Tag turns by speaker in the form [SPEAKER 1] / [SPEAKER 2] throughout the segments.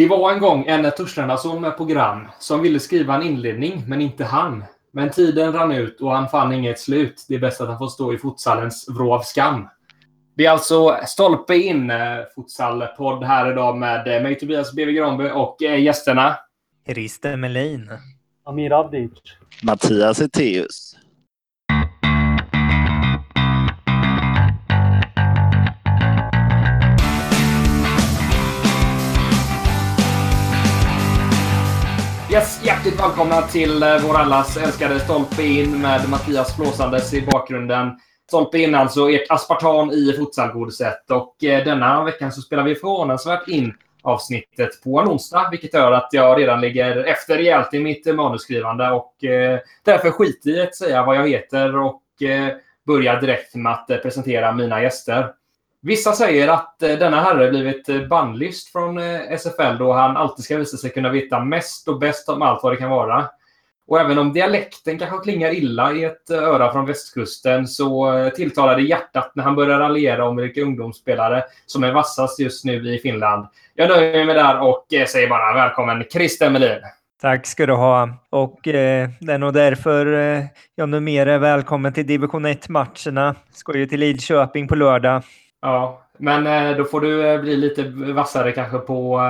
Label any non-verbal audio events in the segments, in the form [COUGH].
[SPEAKER 1] Det var en gång en Torslandason med program som ville skriva en inledning, men inte han. Men tiden rann ut och han fann inget slut. Det är bäst att han får stå i futsalens vrå av skam. Det är alltså Stolpe in, eh, futsalpodd här idag med eh, mig Tobias BW Granby och eh, gästerna.
[SPEAKER 2] Christer Melin.
[SPEAKER 3] Amir Avdic.
[SPEAKER 4] Mattias Eteus.
[SPEAKER 1] Yes, hjärtligt välkomna till eh, vår allas älskade Stolpe in med Mattias flåsandes i bakgrunden. Stolpe in alltså ert aspartam i futsalgodiset. Och eh, denna veckan så spelar vi förvånansvärt in avsnittet på en onsdag, vilket gör att jag redan ligger efter rejält i mitt manusskrivande och eh, därför skiter i att säga vad jag heter och eh, börjar direkt med att eh, presentera mina gäster. Vissa säger att eh, denna herre blivit eh, bannlyst från eh, SFL då han alltid ska visa sig kunna veta mest och bäst om allt vad det kan vara. Och även om dialekten kanske klingar illa i ett eh, öra från västkusten så tilltalar det hjärtat när han börjar raljera om vilka ungdomsspelare som är vassast just nu i Finland. Jag nöjer mig med det där och säger bara välkommen Christer Melin.
[SPEAKER 2] Tack ska du ha. Och eh, det är nog därför eh, jag numera är välkommen till division 1-matcherna. Ska ju till Lidköping på lördag.
[SPEAKER 1] Ja, men eh, då får du bli lite vassare kanske på,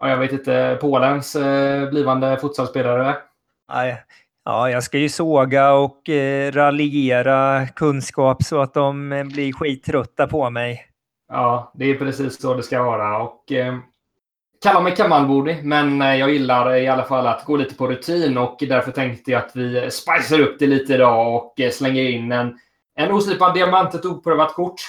[SPEAKER 1] ja, jag vet inte, Polens blivande futsalspelare.
[SPEAKER 2] Ja, jag ska ju såga och eh, raljera kunskap så att de blir skittrötta på mig.
[SPEAKER 1] Ja, det är precis så det ska vara. Och, eh, kalla mig kammarbordig, men jag gillar i alla fall att gå lite på rutin och därför tänkte jag att vi spicar upp det lite idag och slänger in en, en oslipad diamant, ett oprövat kort.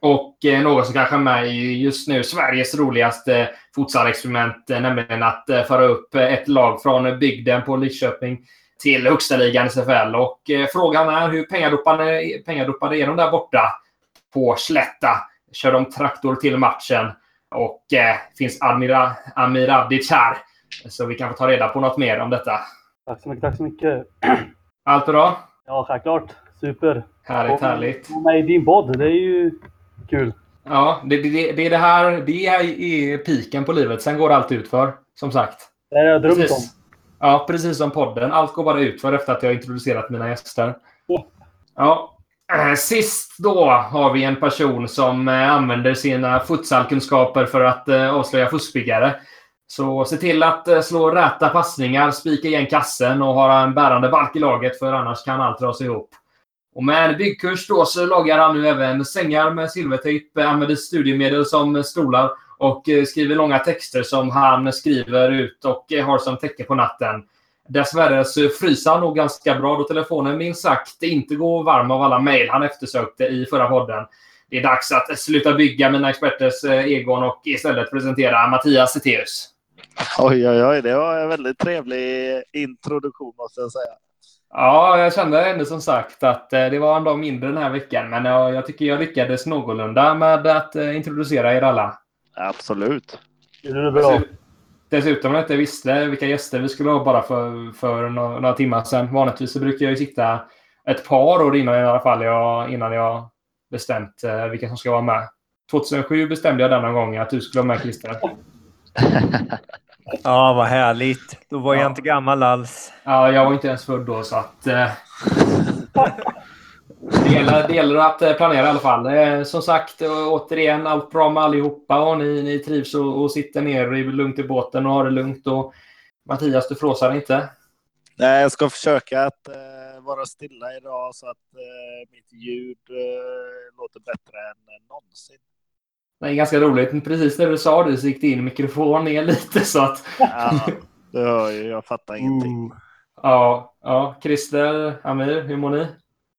[SPEAKER 1] Och eh, något som kanske är med i just nu Sveriges roligaste futsalexperiment, eh, nämligen att eh, föra upp ett lag från bygden på Lidköping till högsta ligan i SFL. Och frågan är hur pengadopade, är de där borta på Slätta? Kör de traktor till matchen? Och eh, finns Amira, Amir Avdic här? Så vi kan få ta reda på något mer om detta.
[SPEAKER 3] Tack så mycket. Tack så mycket.
[SPEAKER 1] Allt bra?
[SPEAKER 3] Ja, självklart. Super.
[SPEAKER 1] Härligt, och, härligt.
[SPEAKER 3] Och med i din podd, det är ju kul.
[SPEAKER 1] Ja, det, det, det är det här. Det är piken på livet. Sen går allt ut för som sagt.
[SPEAKER 3] Det har jag drömt precis. om.
[SPEAKER 1] Ja, precis som podden. Allt går bara ut för efter att jag introducerat mina gäster.
[SPEAKER 3] Ja.
[SPEAKER 1] ja. Eh, sist då har vi en person som eh, använder sina futsalkunskaper för att eh, avslöja fuskbyggare. Så se till att slå räta passningar, spika igen kassen och ha en bärande balk i laget för annars kan allt dras ihop. Och med en byggkurs då så lagar han nu även sängar med silvertejp, eh, använder studiemedel som stolar och eh, skriver långa texter som han skriver ut och eh, har som täcke på natten. Dessvärre så fryser han nog ganska bra då telefonen minst sagt inte går varm av alla mejl han eftersökte i förra podden. Det är dags att sluta bygga mina experters egon och istället presentera Mattias Eteus.
[SPEAKER 4] Oj, oj, oj, det var en väldigt trevlig introduktion måste jag säga.
[SPEAKER 1] Ja, jag kände ändå som sagt att eh, det var en dag mindre den här veckan. Men jag, jag tycker jag lyckades någorlunda med att eh, introducera er alla.
[SPEAKER 4] Absolut.
[SPEAKER 3] Det är bra.
[SPEAKER 1] Dessutom om jag inte visste vilka gäster vi skulle ha bara för, för några, några timmar sedan. Vanligtvis så brukar jag ju sitta ett par år innan i alla fall jag, innan jag bestämt eh, vilka som ska vara med. 2007 bestämde jag denna gång att du skulle vara med Christer. [LAUGHS]
[SPEAKER 2] Ja, vad härligt. Då var jag inte gammal alls.
[SPEAKER 1] Ja, jag var inte ens född då, så att... Eh, det, gäller, det gäller att eh, planera i alla fall. Eh, som sagt, återigen, allt bra med allihopa och ni, ni trivs och, och sitter ner i, lugnt i båten och har det lugnt. Och Mattias, du flåsar inte?
[SPEAKER 4] Nej, jag ska försöka att uh, vara stilla idag så att uh, mitt ljud uh, låter bättre än någonsin.
[SPEAKER 1] Det är ganska roligt. Precis när du sa det så gick din mikrofon ner lite så att...
[SPEAKER 4] Ja, det hör ju. Jag fattar ingenting.
[SPEAKER 1] Uh. Ja, ja. Christer, Amir, hur mår ni?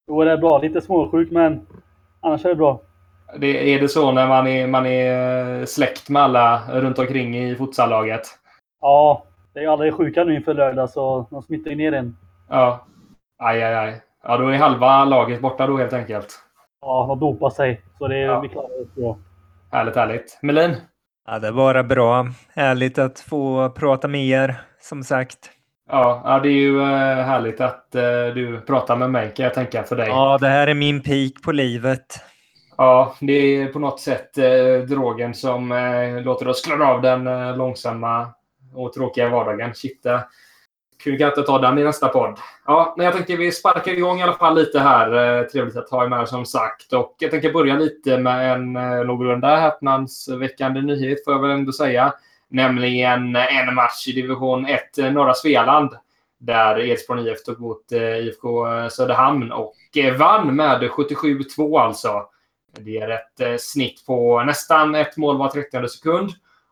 [SPEAKER 3] Jo, det är bra. Lite småsjuk, men annars är det bra.
[SPEAKER 1] Det, är det så när man är, man är släkt med alla runt omkring i futsallaget?
[SPEAKER 3] Ja, det är alla är sjuka nu inför lördag, så de smittar ju ner en.
[SPEAKER 1] Ja. Aj, aj, aj. Ja, då är halva laget borta då helt enkelt.
[SPEAKER 3] Ja, de dopar sig. Så det är, ja. vi klarar det bra.
[SPEAKER 1] Härligt, härligt. Melin?
[SPEAKER 2] Ja, det bara bra. Härligt att få prata med er, som sagt.
[SPEAKER 1] Ja, ja det är ju uh, härligt att uh, du pratar med mig, kan jag tänka för dig.
[SPEAKER 2] Ja, det här är min peak på livet.
[SPEAKER 1] Ja, det är på något sätt eh, drogen som eh, låter oss klara av den eh, långsamma och tråkiga vardagen. Shit, eh, kul att ta den i nästa podd. Ja, men jag tänkte vi sparkar igång i alla fall lite här. Eh, trevligt att ha er med som sagt. Och jag tänker börja lite med en eh, någorlunda häpnadsväckande nyhet får jag väl ändå säga. Nämligen en match i division 1, eh, norra Svealand. Där Edsbron IF tog emot IFK Söderhamn och vann med 77-2 alltså. Det är ett snitt på nästan ett mål var 30 sekund.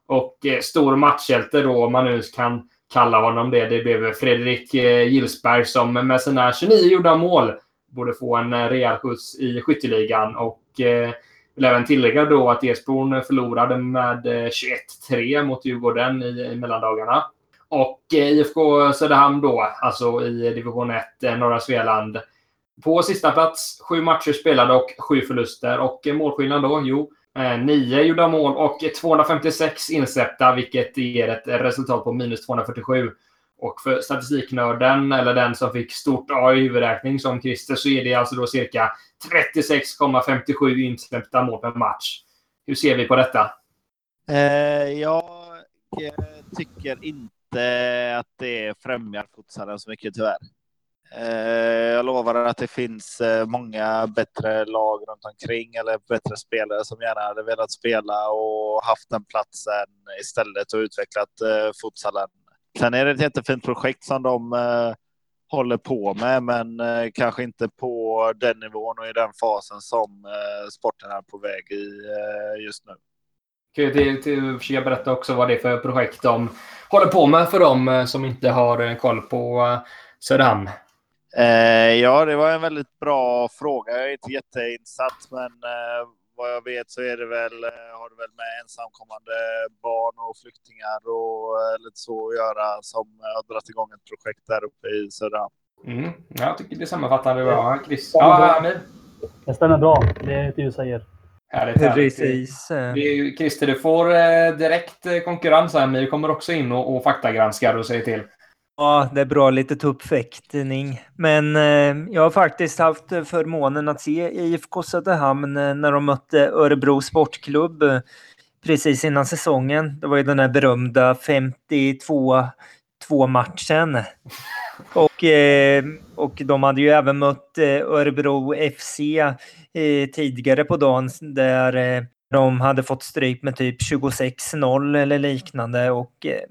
[SPEAKER 1] Och stor matchhjälte då, om man nu kan kalla honom det. Det blev Fredrik Gilsberg Gillsberg som med sina 29 gjorda mål borde få en eh, rejäl skjuts i skytteligan. Och eh, vill även tillägga då att Esborn förlorade med eh, 21-3 mot Djurgården i, i mellandagarna. Och eh, IFK Söderhamn då, alltså i division 1, eh, norra Svealand. På sista plats, sju matcher spelade och sju förluster. Och eh, målskillnad då? Jo, eh, nio gjorda mål och 256 insläppta, vilket ger ett resultat på minus 247. Och för statistiknörden, eller den som fick stort A i huvudräkning som Christer, så är det alltså då cirka 36,57 insläppta mål per match. Hur ser vi på detta?
[SPEAKER 4] Eh, jag tycker inte att det främjar futsalen så mycket tyvärr. Eh, jag lovar att det finns eh, många bättre lag runt omkring eller bättre spelare som gärna hade velat spela och haft den platsen istället och utvecklat eh, futsalen. Sen är det ett jättefint projekt som de håller på med, men kanske inte på den nivån och i den fasen som sporten är på väg i just nu.
[SPEAKER 1] Kan ju till, till försöka berätta också vad det är för projekt de håller på med för dem som inte har koll på Söderhamn.
[SPEAKER 4] Eh, ja, det var en väldigt bra fråga. Jag är inte jätteinsatt, men eh, vad jag vet så är det väl, eh, har det väl med ensamkommande barn och flyktingar och eh, lite så att göra som har dragit igång ett projekt där uppe i Söderhamn.
[SPEAKER 1] Mm. Ja, Jag tycker det sammanfattar det bra. Chris?
[SPEAKER 3] Ja.
[SPEAKER 1] Amir?
[SPEAKER 3] Det stämmer bra. Det är det du säger.
[SPEAKER 1] Härligt, härligt.
[SPEAKER 2] Precis.
[SPEAKER 1] Christer, du får eh, direkt konkurrens här. Amir kommer också in och, och faktagranskar och säger till.
[SPEAKER 2] Ja, det är bra lite tuppfäktning. Men eh, jag har faktiskt haft förmånen att se IFK Söderhamn eh, när de mötte Örebro Sportklubb eh, precis innan säsongen. Det var ju den här berömda 52-2-matchen. Och, eh, och de hade ju även mött eh, Örebro FC eh, tidigare på dagen där eh, de hade fått stryk med typ 26-0 eller liknande. Och eh,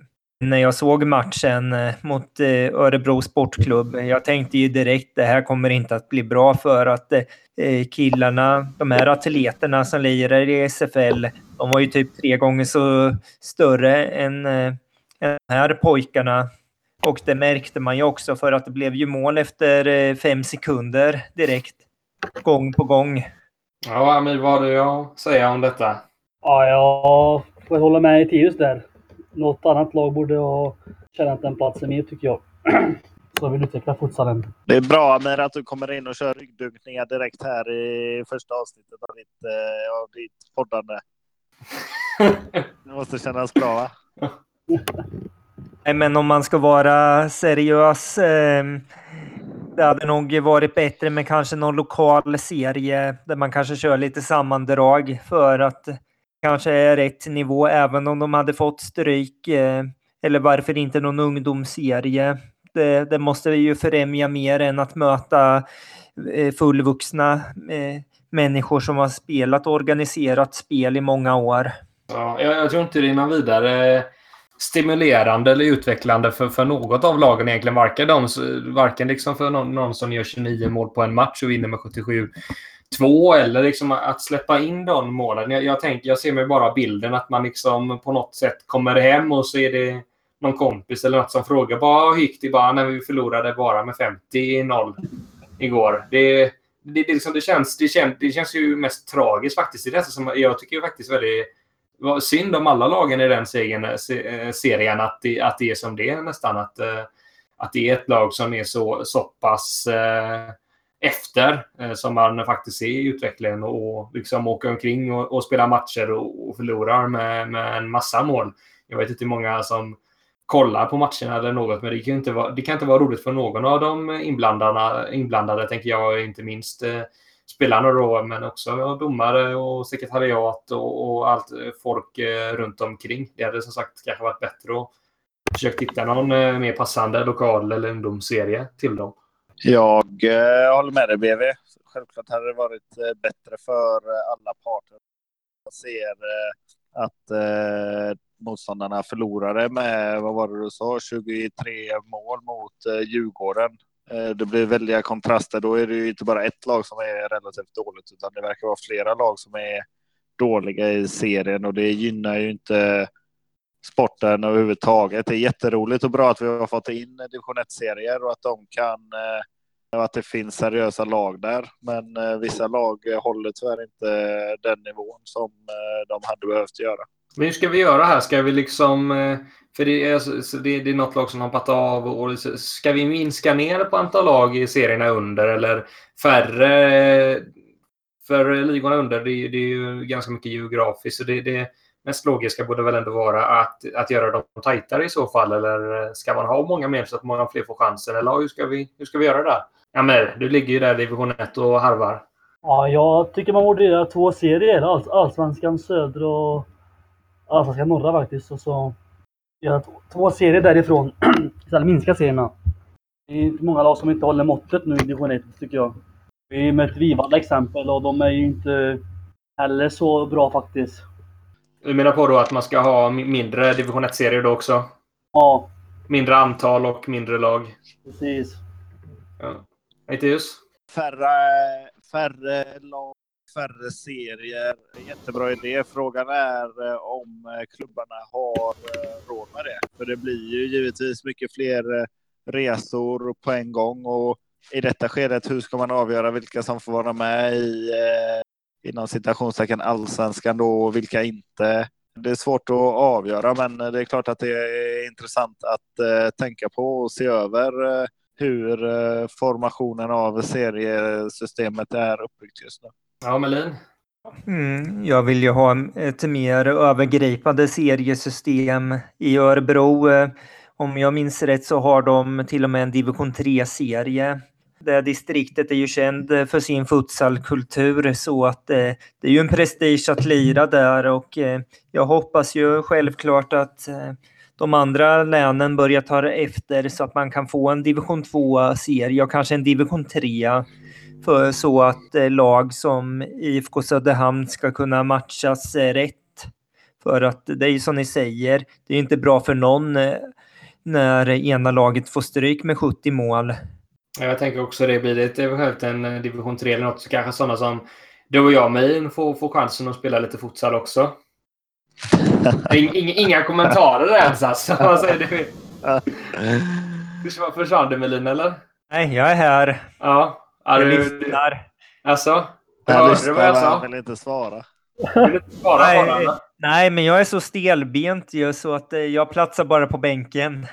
[SPEAKER 2] när jag såg matchen eh, mot eh, Örebro Sportklubb, jag tänkte ju direkt det här kommer inte att bli bra för att eh, killarna, de här atleterna som lirar i SFL, de var ju typ tre gånger så större än, än de här pojkarna. Och det märkte man ju också för att det blev ju mål efter fem sekunder direkt. Gång på gång.
[SPEAKER 1] Ja, Amir, vad har du att säga om detta?
[SPEAKER 3] Ja, jag får hålla med i Tius där. Något annat lag borde ha tjänat den platsen mer tycker jag. [CLEARS THROAT] Så vill utveckla futsalen.
[SPEAKER 4] Det är bra med att du kommer in och kör ryggdunkningar direkt här i första avsnittet av ditt, eh, av ditt poddande. [LAUGHS] Det måste kännas bra, va? [LAUGHS]
[SPEAKER 2] Nej, men om man ska vara seriös. Eh, det hade nog varit bättre med kanske någon lokal serie där man kanske kör lite sammandrag för att kanske är rätt nivå även om de hade fått stryk. Eh, eller varför inte någon ungdomsserie? Det, det måste ju främja mer än att möta eh, fullvuxna eh, människor som har spelat och organiserat spel i många år.
[SPEAKER 1] Ja, jag, jag tror inte det är någon vidare stimulerande eller utvecklande för, för något av lagen egentligen. Varken, de, varken liksom för någon, någon som gör 29 mål på en match och vinner med 77, Två eller liksom att släppa in de målen. Jag, jag, tänker, jag ser mig bara bilden att man liksom på något sätt kommer hem och så är det någon kompis eller något som frågar bara hur gick det? Bara när vi förlorade bara med 50-0 igår. Det, det, det, liksom, det, känns, det, känns, det känns ju mest tragiskt faktiskt. Det är som, jag tycker ju faktiskt väldigt vad synd om alla lagen i den serien, eh, serien att, det, att det är som det är nästan. Att, eh, att det är ett lag som är så, så pass eh, efter eh, som man faktiskt ser i utvecklingen och liksom åker omkring och, och spelar matcher och, och förlorar med, med en massa mål. Jag vet inte hur många som kollar på matcherna eller något, men det kan inte vara, det kan inte vara roligt för någon av de inblandade, inblandade tänker jag, inte minst eh, spelarna då, men också domare och sekretariat och, och allt eh, folk eh, runt omkring. Det hade som sagt kanske varit bättre att försöka hitta någon eh, mer passande lokal eller ungdomsserie till dem.
[SPEAKER 4] Jag eh, håller med dig BV. Självklart hade det varit eh, bättre för eh, alla parter. Jag ser eh, att eh, motståndarna förlorade med, vad var det du sa, 23 mål mot eh, Djurgården. Eh, det blir väldiga kontraster. Då är det ju inte bara ett lag som är relativt dåligt, utan det verkar vara flera lag som är dåliga i serien och det gynnar ju inte sporten överhuvudtaget. Det är jätteroligt och bra att vi har fått in division 1-serier och att de kan eh, och att det finns seriösa lag där. Men eh, vissa lag håller tyvärr inte den nivån som eh, de hade behövt göra.
[SPEAKER 1] Men hur ska vi göra här? Ska vi liksom... För det är, alltså, det, det är något lag som har hoppat av. Och, ska vi minska ner på antal lag i serierna under eller färre? För ligorna under, det, det är ju ganska mycket geografiskt. Så det, det mest logiska borde väl ändå vara att, att göra dem tajtare i så fall. Eller eh, ska man ha många mer så att många fler får chansen? Eller hur ska vi, hur ska vi göra det? Ja, men du ligger ju där i division 1 och harvar.
[SPEAKER 3] Ja, jag tycker man borde göra två serier. All, Allsvenskan söder och Allsvenskan norra faktiskt. Och så göra två serier därifrån. [CLEARS THROAT] Istället minska serierna. Det är många lag som inte håller måttet nu i division 1 tycker jag. Vi möter Vivalla exempel och de är ju inte heller så bra faktiskt.
[SPEAKER 1] Du menar på då att man ska ha mindre division 1-serier då också?
[SPEAKER 3] Ja.
[SPEAKER 1] Mindre antal och mindre lag?
[SPEAKER 3] Precis.
[SPEAKER 1] Ja. Matthias?
[SPEAKER 4] Färre, färre lag, färre serier. Jättebra idé. Frågan är eh, om eh, klubbarna har eh, råd med det. För det blir ju givetvis mycket fler resor på en gång och i detta skedet, hur ska man avgöra vilka som får vara med i inom citationstecken allsvenskan då och vilka inte? Det är svårt att avgöra, men det är klart att det är intressant att eh, tänka på och se över eh, hur eh, formationen av seriesystemet är uppbyggt just nu.
[SPEAKER 1] Ja, Melin?
[SPEAKER 2] Mm, jag vill ju ha ett mer övergripande seriesystem i Örebro. Om jag minns rätt så har de till och med en division 3-serie. Det distriktet är ju känd eh, för sin futsalkultur så att eh, det är ju en prestige att lira där och eh, jag hoppas ju självklart att eh, de andra länen börjar ta efter så att man kan få en division 2-serie och kanske en division 3 för så att eh, lag som IFK Söderhamn ska kunna matchas eh, rätt. För att det är ju som ni säger, det är inte bra för någon eh, när ena laget får stryk med 70 mål.
[SPEAKER 1] Jag tänker också det. Blir det eventuellt en division 3 eller något så kanske sådana som du och jag Min får, får chansen att spela lite futsal också. inga, inga kommentarer ens alltså. Vad säger du? Försvann du Melin eller?
[SPEAKER 2] Nej, jag är här.
[SPEAKER 1] Ja.
[SPEAKER 2] jag du, lyssnar.
[SPEAKER 1] Alltså?
[SPEAKER 4] Jag hörde vad jag sa? Jag vill inte svara.
[SPEAKER 1] Vill inte svara
[SPEAKER 2] nej, nej, men jag är så stelbent ju så att eh, jag platsar bara på bänken.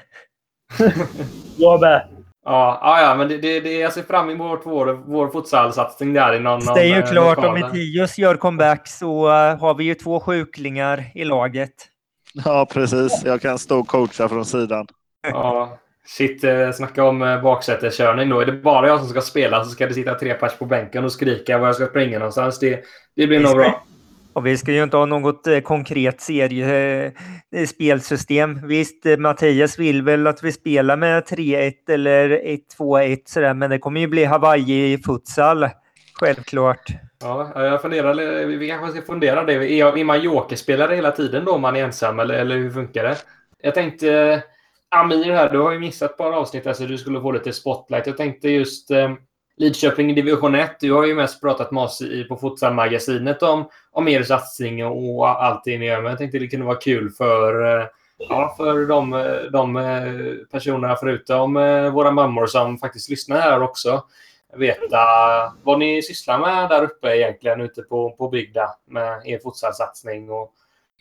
[SPEAKER 3] jag med.
[SPEAKER 1] Ja, ja, ja, men det, det, det, jag ser fram emot vår, vår futsalsatsning där i någon
[SPEAKER 2] Det är ju klart, lokalen. om Etios gör comeback så uh, har vi ju två sjuklingar i laget.
[SPEAKER 4] Ja, precis. Jag kan stå och coacha från sidan.
[SPEAKER 1] Ja, shit. Eh, snacka om eh, baksäteskörning då. Är det bara jag som ska spela så ska det sitta tre pers på bänken och skrika var jag ska springa någonstans. Det, det blir nog bra.
[SPEAKER 2] Och vi ska ju inte ha något eh, konkret seriespelsystem. Eh, Visst, eh, Mattias vill väl att vi spelar med 3-1 eller 1-2-1 sådär, men det kommer ju bli Hawaii i futsal. Självklart.
[SPEAKER 1] Ja, jag funderar, vi kanske ska fundera det. Är, man jokerspelare hela tiden då om man är ensam eller, eller hur funkar det? Jag tänkte, Amir här, du har ju missat ett par avsnitt här så du skulle få lite spotlight. Jag tänkte just Lidköping i division 1. Du har ju mest pratat med oss i, på Futsalmagasinet om, om er satsning och allt det ni gör. Men jag tänkte det kunde vara kul för, eh, ja, för de, de eh, personerna förutom eh, våra mammor som faktiskt lyssnar här också. Veta vad ni sysslar med där uppe egentligen ute på, på bygda med er futsalsatsning och,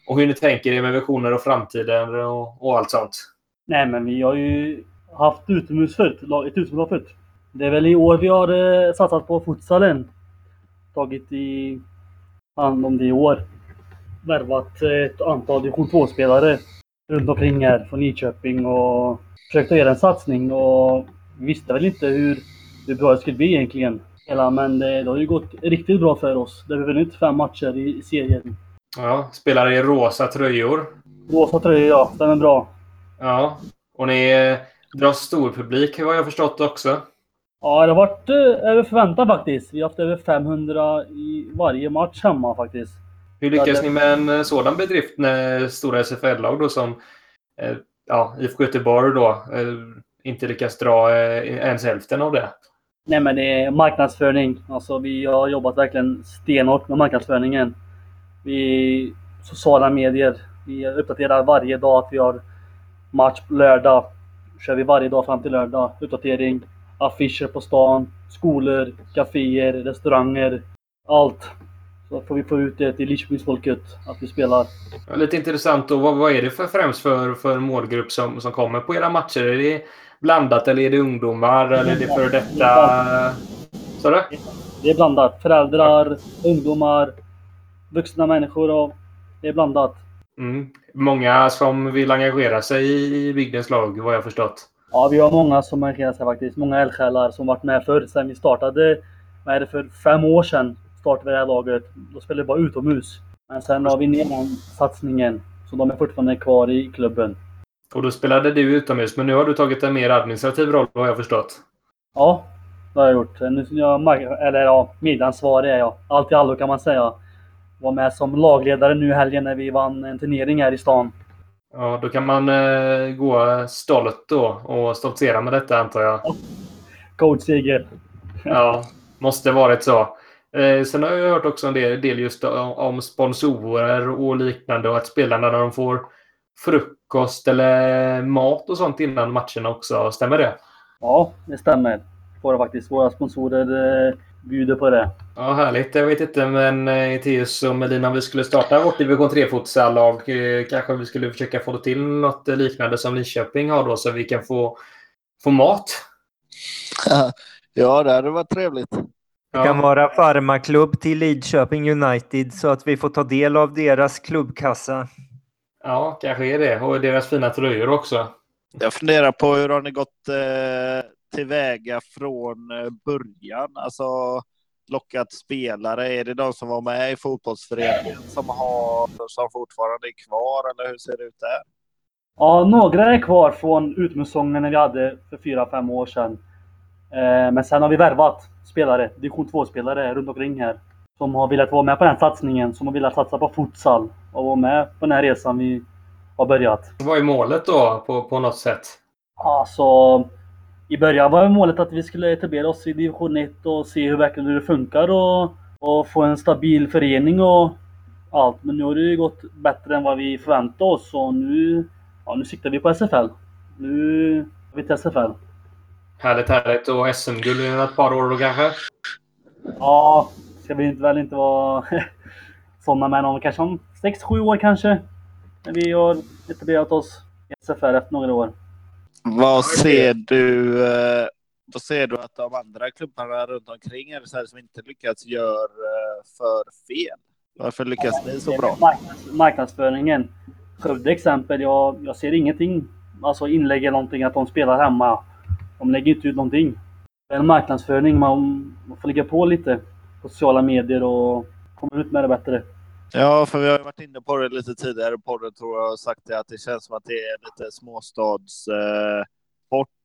[SPEAKER 1] och hur ni tänker er med visioner och framtiden och, och allt sånt.
[SPEAKER 3] Nej, men vi har ju haft utomhus förut, ett utomhus förut. Det är väl i år vi har eh, satsat på futsalen. Tagit i hand om det i år. Värvat ett antal division 2-spelare runt omkring här från Nyköping och försökt göra en satsning och vi visste väl inte hur, hur bra det skulle bli egentligen. Men det, det har ju gått riktigt bra för oss. Har vi vunnit fem matcher i serien.
[SPEAKER 1] Ja, spelar i rosa tröjor.
[SPEAKER 3] Rosa tröjor, ja. Den är bra.
[SPEAKER 1] Ja, och ni eh, drar stor publik har jag förstått också.
[SPEAKER 3] Ja, det har varit eh, över förväntan faktiskt. Vi har haft över 500 i varje match hemma faktiskt.
[SPEAKER 1] Hur lyckas ni med en eh, sådan bedrift när stora SFL-lag då som eh, ja, IFK Göteborg då inte lyckas dra ens hälften av det?
[SPEAKER 3] Nej men det är marknadsföring. Alltså vi har jobbat verkligen stenhårt med marknadsföringen. Vi sociala medier. Vi uppdaterar varje dag att vi har match på lördag. Kör vi varje dag fram till lördag. Uppdatering. Affischer på stan. Skolor, kaféer, restauranger. Allt. Så får vi få ut det till Lidköpingsfolket att vi spelar.
[SPEAKER 1] Ja, Lite intressant då. Vad, vad är det för främst för, för målgrupp som, som kommer på era matcher? Är det blandat eller är det ungdomar eller är det före detta? Sa du?
[SPEAKER 3] Det är blandat. Föräldrar, ungdomar, vuxna människor och det är blandat.
[SPEAKER 1] Mm. Många som vill engagera sig i bygdens lag vad jag förstått.
[SPEAKER 3] Ja, vi har många som engagerar sig faktiskt. Många eldsjälar som varit med förr. Sen vi startade, vad är det, för fem år sedan startade vi det här laget. Då spelade vi bara utomhus. Men sen har vi ner den satsningen. Så de är fortfarande kvar i klubben.
[SPEAKER 1] Och då spelade du utomhus, men nu har du tagit en mer administrativ roll vad jag förstått.
[SPEAKER 3] Ja, det har jag gjort. Nu jag, eller ja, medansvarig är jag. Allt i allo kan man säga. Var med som lagledare nu i helgen när vi vann en turnering här i stan.
[SPEAKER 1] Ja, då kan man eh, gå stolt då och stoltsera med detta antar jag.
[SPEAKER 3] Coachseger.
[SPEAKER 1] Ja, måste varit så. Eh, sen har jag hört också en del, del just om, sponsorer och liknande och att spelarna när de får frukost eller mat och sånt innan matcherna också. Stämmer det?
[SPEAKER 3] Ja, det stämmer. Får det faktiskt. Våra sponsorer eh, bjuder på det.
[SPEAKER 1] Ja, härligt. Jag vet inte, men eh, Theus och Melina, om vi skulle starta vårt division 3-futsallag eh, kanske vi skulle försöka få till något eh, liknande som Linköping har då så vi kan få, få mat. [LAUGHS]
[SPEAKER 4] Ja, det hade varit trevligt.
[SPEAKER 2] Det kan vara farmaklubb till Lidköping United så att vi får ta del av deras klubbkassa.
[SPEAKER 1] Ja, kanske är det. Och deras fina tröjor också.
[SPEAKER 4] Jag funderar på hur har ni gått eh, tillväga från eh, början? Alltså lockat spelare? Är det de som var med i fotbollsföreningen som, har, som fortfarande är kvar eller hur ser det ut där?
[SPEAKER 3] Ja, några är kvar från utomhussäsongen när vi hade för fyra fem år sedan. Eh, men sen har vi värvat spelare, division 2-spelare runt omkring här. Som har velat vara med på den här satsningen, som har velat satsa på futsal och vara med på den här resan vi har börjat.
[SPEAKER 1] Vad är målet då på, på något sätt?
[SPEAKER 3] Alltså, i början var målet att vi skulle etablera oss i division 1 och se hur verkligen det funkar och, och få en stabil förening och allt. Men nu har det ju gått bättre än vad vi förväntade oss och nu, ja, nu siktar vi på SFL. Nu är vi till SFL.
[SPEAKER 1] Härligt, härligt. Och SM-guld i ett par år då kanske?
[SPEAKER 3] Ja, ska vi inte, väl inte vara [LAUGHS] sådana med någon, kanske om 6-7 år kanske. När vi har etablerat oss i SFL efter några år.
[SPEAKER 4] Vad ser du? Eh, vad ser du att de andra klubbarna runt omkring er så här, som inte lyckats gör eh, för fel? Varför lyckas ni så bra?
[SPEAKER 3] Marknads, marknadsföringen. Skövde exempel, jag, jag ser ingenting. Alltså inlägg eller någonting att de spelar hemma. De lägger inte ut någonting. Det är en marknadsföring, man, man får lägga på lite på sociala medier och komma ut med det bättre.
[SPEAKER 4] Ja, för vi har ju varit inne på det lite tidigare i podden tror jag och sagt det att det känns som att det är lite småstadsport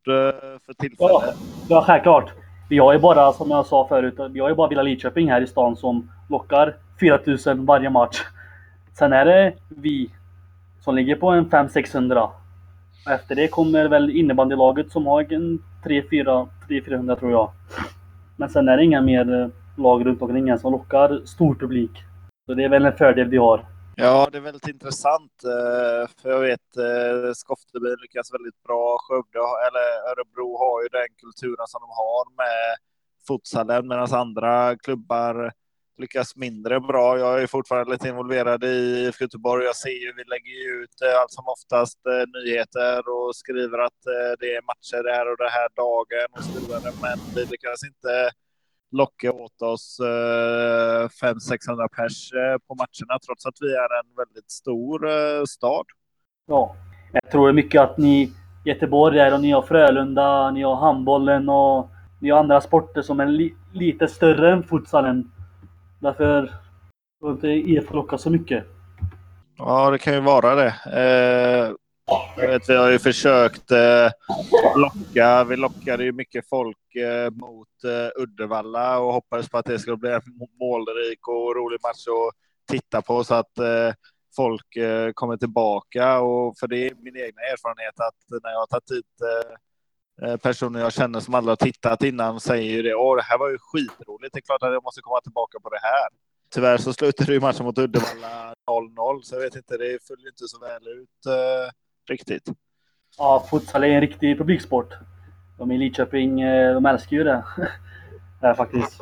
[SPEAKER 4] eh, eh, för tillfället.
[SPEAKER 3] ja, självklart. Vi har ju bara, som jag sa förut, vi har ju bara Villa Lidköping här i stan som lockar 4000 varje match. Sen är det vi som ligger på en 500-600. Efter det kommer väl innebandylaget som har en 300-400 tror jag. Men sen är det inga mer eh, lag runt omkring som lockar stor publik. Så det är väl en fördel vi har.
[SPEAKER 4] Ja, det är väldigt intressant. Eh, för jag vet eh, Skofteby lyckas väldigt bra. Skövde eller Örebro har ju den kulturen som de har med futsalen medan andra klubbar lyckas mindre bra. Jag är fortfarande lite involverad i IFK Göteborg. Jag ser ju, vi lägger ju ut eh, allt som oftast nyheter och skriver att det är matcher där och den här dagen och så vidare. Men vi lyckas inte locka åt oss eh, 500-600 pers eh, på matcherna trots att vi är en väldigt stor eh, stad.
[SPEAKER 3] Ja. Jag tror mycket att ni Göteborg är och ni har Frölunda, ni har handbollen och det är andra sporter som är li, lite större än futsalen. Därför tror inte IF lockar så mycket.
[SPEAKER 4] Ja, det kan ju vara det. Eh, jag vet, vi har ju försökt eh, locka. Vi lockade ju mycket folk eh, mot eh, Uddevalla och hoppades på att det skulle bli en målrik och rolig match att titta på så att eh, folk eh, kommer tillbaka. Och för det är min egna erfarenhet att när jag har tagit hit eh, eh, personer jag känner som aldrig har tittat innan säger ju det. Åh, det här var ju skitroligt. Det är klart att jag måste komma tillbaka på det här. Tyvärr så slutade ju matchen mot Uddevalla 0-0, så jag vet inte, det föll inte så väl ut eh, riktigt.
[SPEAKER 3] Ja, futsal är en riktig publiksport. De i Lidköping, eh, de älskar ju det. [LAUGHS] det faktiskt.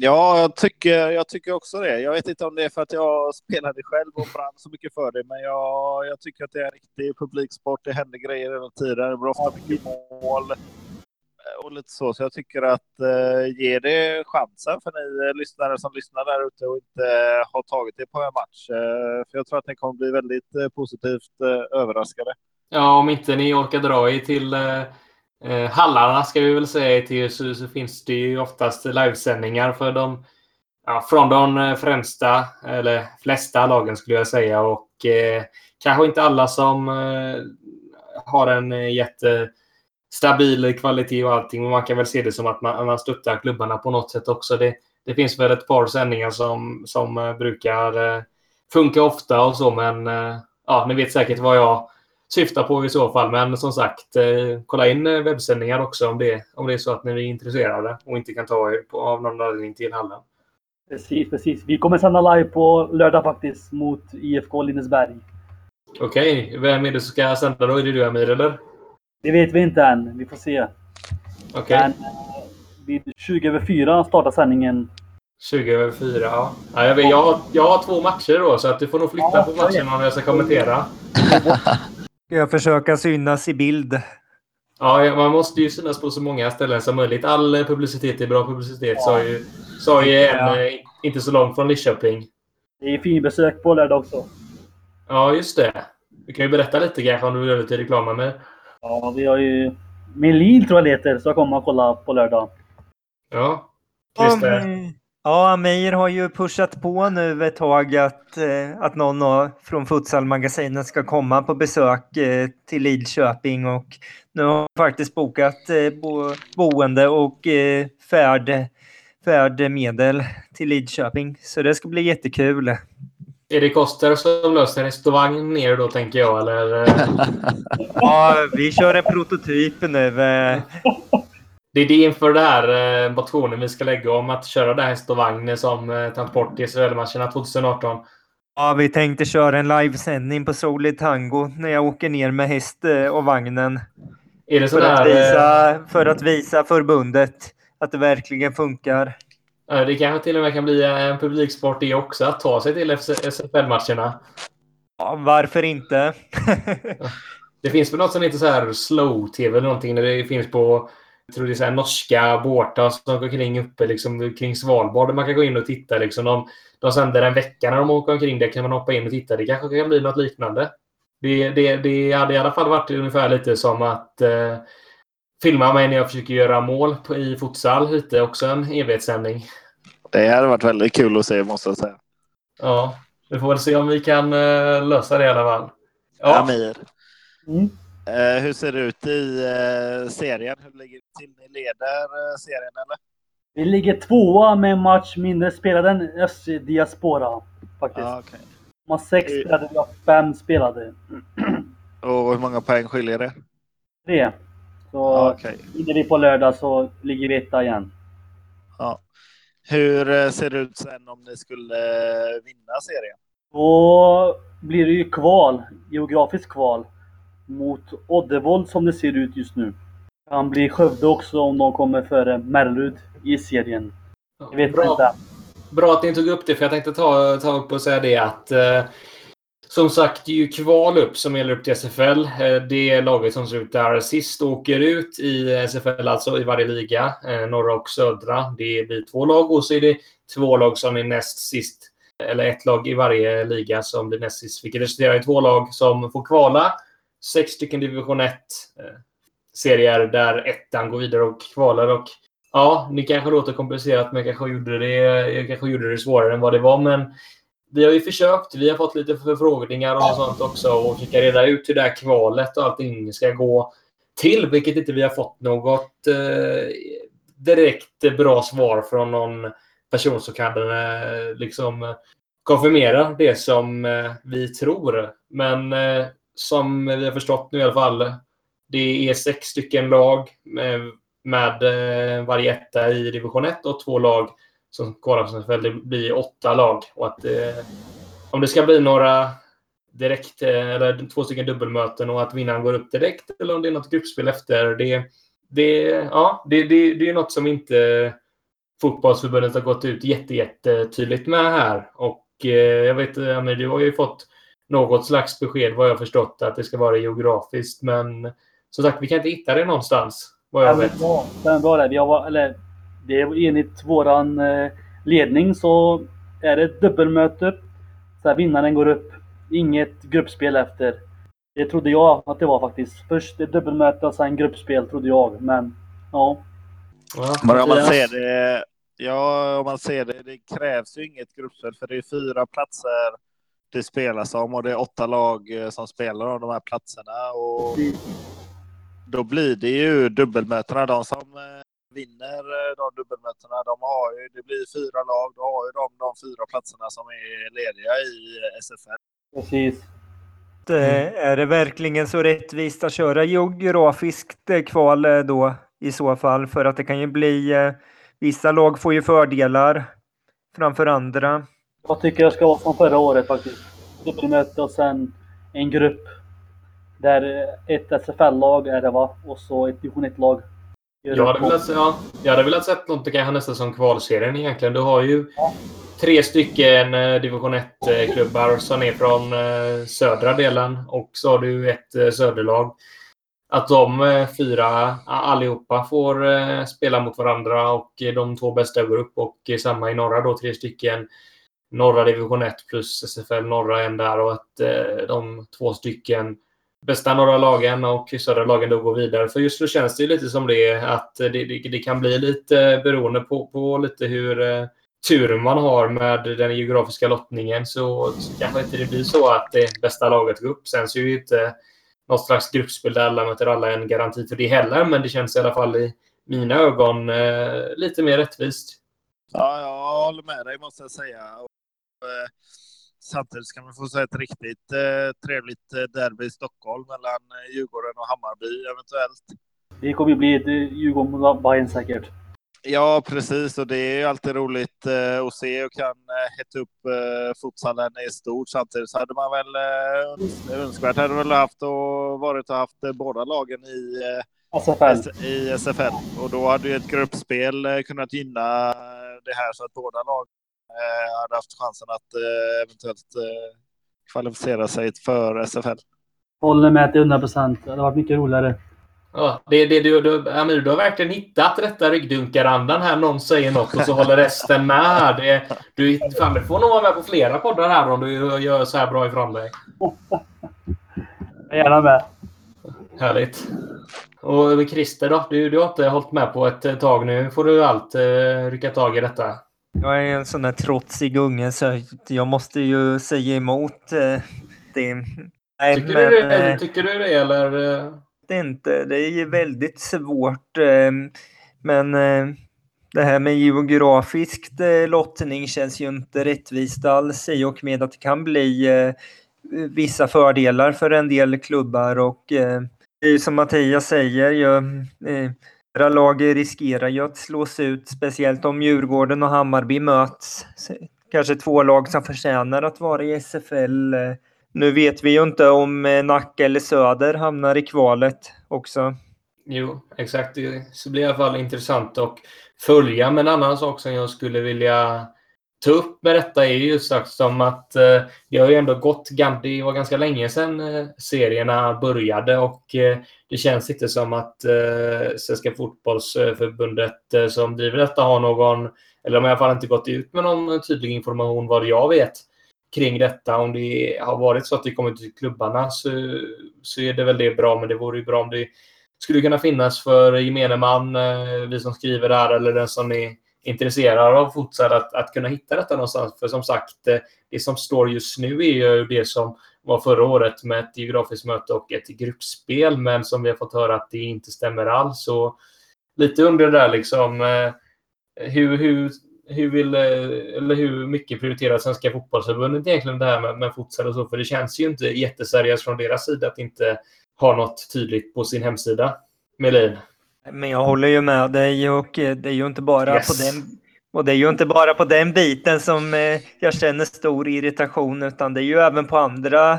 [SPEAKER 4] Ja, jag tycker, jag tycker också det. Jag vet inte om det är för att jag spelade själv och brann så mycket för det, men jag, jag tycker att det är en riktig publiksport. Det händer grejer hela tiden. Det blir ofta mycket mål och lite så. Så jag tycker att eh, ge det chansen för ni eh, lyssnare som lyssnar där ute och inte eh, har tagit det på en match. Eh, för jag tror att ni kommer bli väldigt eh, positivt eh, överraskade.
[SPEAKER 1] Ja, om inte ni orkar dra er till eh, eh hallarna ska vi väl säga till så, så finns det ju oftast livesändningar för de ja, från de eh, främsta eller flesta lagen skulle jag säga och eh, kanske inte alla som eh, har en eh, jätte stabil kvalitet och allting. Men man kan väl se det som att man, man stöttar klubbarna på något sätt också. Det, det finns väl ett par sändningar som, som eh, brukar eh, funka ofta och så, men eh, ja, ni vet säkert vad jag syftar på i så fall. Men som sagt, kolla in webbsändningar också om det, om det är så att ni är intresserade och inte kan ta er på, av någon anledning till hallen.
[SPEAKER 3] Precis, precis. Vi kommer sända live på lördag faktiskt mot IFK Lindesberg.
[SPEAKER 1] Okej, okay. vem är det som ska sända då? Är det du Amir eller?
[SPEAKER 3] Det vet vi inte än. Vi får se.
[SPEAKER 1] Okej. Okay. Men
[SPEAKER 3] vid 20 över 4 startar sändningen.
[SPEAKER 1] 20 över 4, ja. ja jag, vet, jag, har, jag har två matcher då, så att du får nog flytta ja, på matcherna om jag ska kommentera.
[SPEAKER 2] Ska jag försöka synas i bild?
[SPEAKER 1] Ja, man måste ju synas på så många ställen som möjligt. All publicitet är bra publicitet, ja. sa ju, sa ju en ja. Eh, inte så långt från Lidköping.
[SPEAKER 3] Det är finbesök på lördag också.
[SPEAKER 1] Ja, just det. Du kan ju berätta lite kanske om du vill göra lite reklam med.
[SPEAKER 3] Ja, vi har ju Melin tror jag det heter, så komma och kolla på lördag.
[SPEAKER 1] Ja, Christer.
[SPEAKER 2] Ja, Amir har ju pushat på nu ett tag att, eh, att någon från Futsalmagasinet ska komma på besök eh, till Lidköping och nu har jag faktiskt bokat eh, bo, boende och färd, färdmedel till Lidköping. Så det ska bli jättekul.
[SPEAKER 1] Är det Koster som löser restaurang ner då, tänker jag? Eller? [LAUGHS]
[SPEAKER 2] ja, vi kör en prototyp nu. Eh.
[SPEAKER 1] Det är det inför det här eh, motionen vi ska lägga om att köra det här häst som eh, transport i SHL-matcherna 2018.
[SPEAKER 2] Ja, vi tänkte köra en livesändning på Solid Tango när jag åker ner med häst och vagnen.
[SPEAKER 1] Är det
[SPEAKER 2] för, att visa, för att visa förbundet att det verkligen funkar.
[SPEAKER 1] Det kanske till och med kan bli en publiksport det också, att ta sig till SFL-matcherna.
[SPEAKER 2] Ja, varför inte? [LAUGHS]
[SPEAKER 1] det finns väl något som heter så här slow-tv eller någonting när det finns på jag tror det är så här norska båtar som går kring uppe liksom, kring Svalbard. Man kan gå in och titta. Liksom. De, de sänder en vecka när de åker omkring. Det kan man hoppa in och titta. Det kanske kan bli något liknande. Det, det, det hade i alla fall varit ungefär lite som att eh, filma mig när jag försöker göra mål på, i futsal ute. Också en evighetssändning.
[SPEAKER 4] Det hade varit väldigt kul att se måste jag säga.
[SPEAKER 1] Ja, vi får väl se om vi kan uh, lösa det i alla fall.
[SPEAKER 4] Ja. Amir. Mm. Uh, hur ser det ut i uh, serien? Hur ligger det till? Ni leder serien eller?
[SPEAKER 3] Vi ligger tvåa med en match mindre spelad än FC Diaspora. Faktiskt. Ah, okay. De har sex spelade, vi har fem spelade.
[SPEAKER 4] Och hur många poäng skiljer det?
[SPEAKER 3] Tre. Så okay. vinner vi på lördag så ligger vi etta igen.
[SPEAKER 4] Ja. Hur eh, ser det ut sen om ni skulle eh, vinna serien?
[SPEAKER 3] Då blir det ju kval, geografiskt kval, mot Oddevold som det ser ut just nu. Det kan bli Skövde också om de kommer före Merlud i serien. Jag vet Bra. inte.
[SPEAKER 1] Bra att ni tog upp det, för jag tänkte ta, ta upp och säga det att eh, som sagt, det är ju kval upp som gäller upp till SFL. Eh, det laget som slutar sist åker ut i SFL, alltså i varje liga, eh, norra och södra. Det blir två lag och så är det två lag som är näst sist. Eller ett lag i varje liga som blir näst sist, vilket resulterar i två lag som får kvala. Sex stycken division 1-serier eh, där ettan går vidare och kvalar. Och ja, det kanske låter komplicerat, men jag kanske gjorde det, jag kanske gjorde det svårare än vad det var. Men vi har ju försökt. Vi har fått lite förfrågningar och sånt också och försöka reda ut hur det här kvalet och allting ska gå till, vilket inte vi har fått något eh, direkt bra svar från någon person som kan eh, liksom konfirmera det som eh, vi tror. Men eh, som vi har förstått nu i alla fall, det är sex stycken lag med, med eh, varje etta i division 1 och två lag som kvalar det blir åtta lag. Och att eh, om det ska bli några direkt, eh, eller två stycken dubbelmöten och att vinnaren går upp direkt eller om det är något gruppspel efter. Det, det, ja, det, det, det är något som inte fotbollsförbundet har gått ut jättetydligt med här. Och eh, jag vet, Amir, du har ju fått något slags besked vad jag förstått att det ska vara geografiskt. Men som sagt, vi kan inte hitta det någonstans. Vad jag vet.
[SPEAKER 3] Ja, men bra det. Vi har, eller, det är enligt våran eh, ledning så är det ett dubbelmöte. Så här, vinnaren går upp. Inget gruppspel efter. Det trodde jag att det var faktiskt. Först ett dubbelmöte och sen gruppspel trodde jag. Men ja.
[SPEAKER 4] Men om man ser det. Ja, om man ser det. Det krävs ju inget gruppspel för det är fyra platser det spelas om och det är åtta lag eh, som spelar om de här platserna. Och då blir det ju dubbelmötena. De som eh, vinner eh, de dubbelmötena, de har ju, det blir fyra lag, då har ju de de fyra platserna som är lediga i SFL.
[SPEAKER 3] Precis.
[SPEAKER 2] Mm. Är det verkligen så rättvist att köra geografiskt kval då i så fall? För att det kan ju bli, vissa lag får ju fördelar framför andra.
[SPEAKER 3] Jag tycker det ska vara som förra året faktiskt. Dubbelmöte och sen en grupp. Där ett SFL-lag är det va? Och så ett division 1-lag.
[SPEAKER 1] Jag hade, velat, ja, jag hade velat sett något kanske nästan som kvalserien egentligen. Du har ju ja. tre stycken eh, division 1-klubbar som är från eh, södra delen och så har du ett eh, söderlag. Att de fyra allihopa får spela mot varandra och de två bästa går upp och samma i norra då tre stycken norra division 1 plus SFL norra en där och att eh, de två stycken bästa norra lagen och södra lagen då går vidare. För just nu känns det lite som det att det, det, det kan bli lite beroende på, på lite hur eh, tur man har med den geografiska lottningen så, så kanske inte det blir så att det bästa laget går upp. Sen så är det ju inte något slags gruppspel där alla möter alla en garanti för det heller, men det känns i alla fall i mina ögon eh, lite mer rättvist.
[SPEAKER 4] Ja, jag håller med dig måste jag säga. Eh, samtidigt ska man få säga ett riktigt eh, trevligt eh, derby i Stockholm mellan Djurgården och Hammarby eventuellt.
[SPEAKER 3] Det kommer bli ett Djurgården mot Bayern säkert.
[SPEAKER 4] Ja, precis. Och det är alltid roligt eh, att se och kan eh, hetta upp eh, futsalen i stort. Samtidigt så hade man väl eh, önskvärt hade väl haft och varit och haft eh, båda lagen i,
[SPEAKER 3] eh, SFL.
[SPEAKER 4] i SFL. Och då hade ju ett gruppspel eh, kunnat gynna det här så att båda lag Eh, hade haft chansen att eh, eventuellt eh, kvalificera sig för SFL.
[SPEAKER 3] Håller med till 100 procent. Det hade varit mycket roligare.
[SPEAKER 1] Ja, det, det, du, du, Amir, du har verkligen hittat rätta ryggdunkarandan här. Någon säger något och så håller resten med. Det, du, fan, du får nog vara med på flera poddar här om du gör så här bra ifrån dig.
[SPEAKER 3] Jag är gärna med.
[SPEAKER 1] Härligt. Och Christer då? Du, du har inte hållit med på ett tag nu. får du allt eh, rycka tag i detta.
[SPEAKER 2] Jag är en sån där trotsig unge så jag måste ju säga emot eh, det.
[SPEAKER 1] Nej, tycker, men, du det, eh, tycker du det eller?
[SPEAKER 2] Det är inte. Det är ju väldigt svårt. Eh, men det här med geografisk lottning känns ju inte rättvist alls i och med att det kan bli vissa fördelar för en del klubbar och det är som Mattias säger, jag, Andra lag riskerar ju att slås ut, speciellt om Djurgården och Hammarby möts. Kanske två lag som förtjänar att vara i SFL. Nu vet vi ju inte om eh, Nacka eller Söder hamnar i kvalet också.
[SPEAKER 1] Jo, exakt. Det blir i alla fall intressant att följa. Men en annan sak som jag skulle vilja ta upp med detta är ju sagt som att eh, det har ju ändå gått, det var ganska länge sedan eh, serierna började och eh, det känns inte som att eh, Svenska fotbollsförbundet eh, som driver detta har någon, eller de har i alla fall inte gått ut med någon tydlig information vad jag vet kring detta. Om det har varit så att det kommit till klubbarna så, så är det väl det bra, men det vore ju bra om det skulle kunna finnas för gemene man, eh, vi som skriver där eller den som är intresserad av futsal att, att kunna hitta detta någonstans. För som sagt, eh, det som står just nu är ju det som var förra året med ett geografiskt möte och ett gruppspel, men som vi har fått höra att det inte stämmer alls. Så lite undrar där liksom eh, hur, hur, hur, vill, eh, eller hur mycket prioriterar Svenska fotbollsförbundet egentligen det här med, med futsal och så? För det känns ju inte jätteseriöst från deras sida att inte ha något tydligt på sin hemsida. Melin?
[SPEAKER 2] Men jag håller ju med dig och det är ju inte bara yes. på den och det är ju inte bara på den biten som eh, jag känner stor irritation utan det är ju även på andra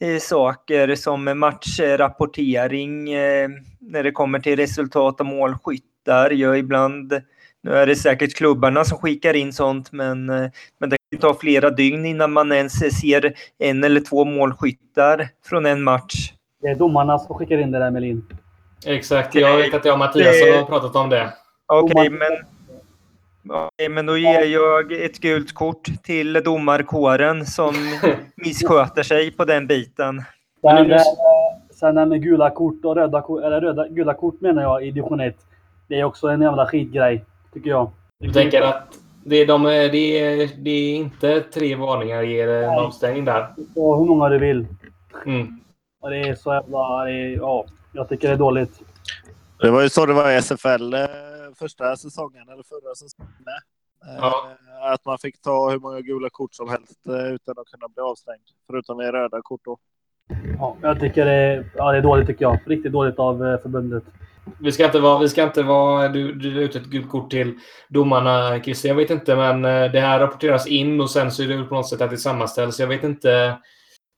[SPEAKER 2] eh, saker som matchrapportering eh, när det kommer till resultat och målskyttar. Jag ibland, nu är det säkert klubbarna som skickar in sånt men, men det kan ta flera dygn innan man ens ser en eller två målskyttar från en match.
[SPEAKER 3] Det är domarna som skickar in det där Melin.
[SPEAKER 1] Exakt, jag vet att jag och Mattias det... har pratat om det.
[SPEAKER 2] Okej, okay, men Okej, men då ger jag ett gult kort till domarkåren som [LAUGHS] missköter sig på den biten.
[SPEAKER 3] Sen, det, sen det med gula kort och röda kort, eller röda, gula kort menar jag i division 1. Det är också en jävla skitgrej, tycker jag.
[SPEAKER 1] Du tänker att det är, de, det är, det är inte tre varningar ger en avstängning där?
[SPEAKER 3] Ja, hur många du vill. Mm. Och det är så jävla... Det är, ja, jag tycker det är dåligt.
[SPEAKER 4] Det var ju så det var i SFL första säsongen eller förra säsongen med. Ja. Eh, att man fick ta hur många gula kort som helst eh, utan att kunna bli avstängd. Förutom med röda kort då.
[SPEAKER 3] Ja, jag tycker det är, ja, det är dåligt tycker jag. Riktigt dåligt av eh, förbundet.
[SPEAKER 1] Vi ska inte vara... Vi ska inte vara du, du ut ett gult kort till domarna, Christer. Jag vet inte, men det här rapporteras in och sen så är det på något sätt att det sammanställs. Jag vet inte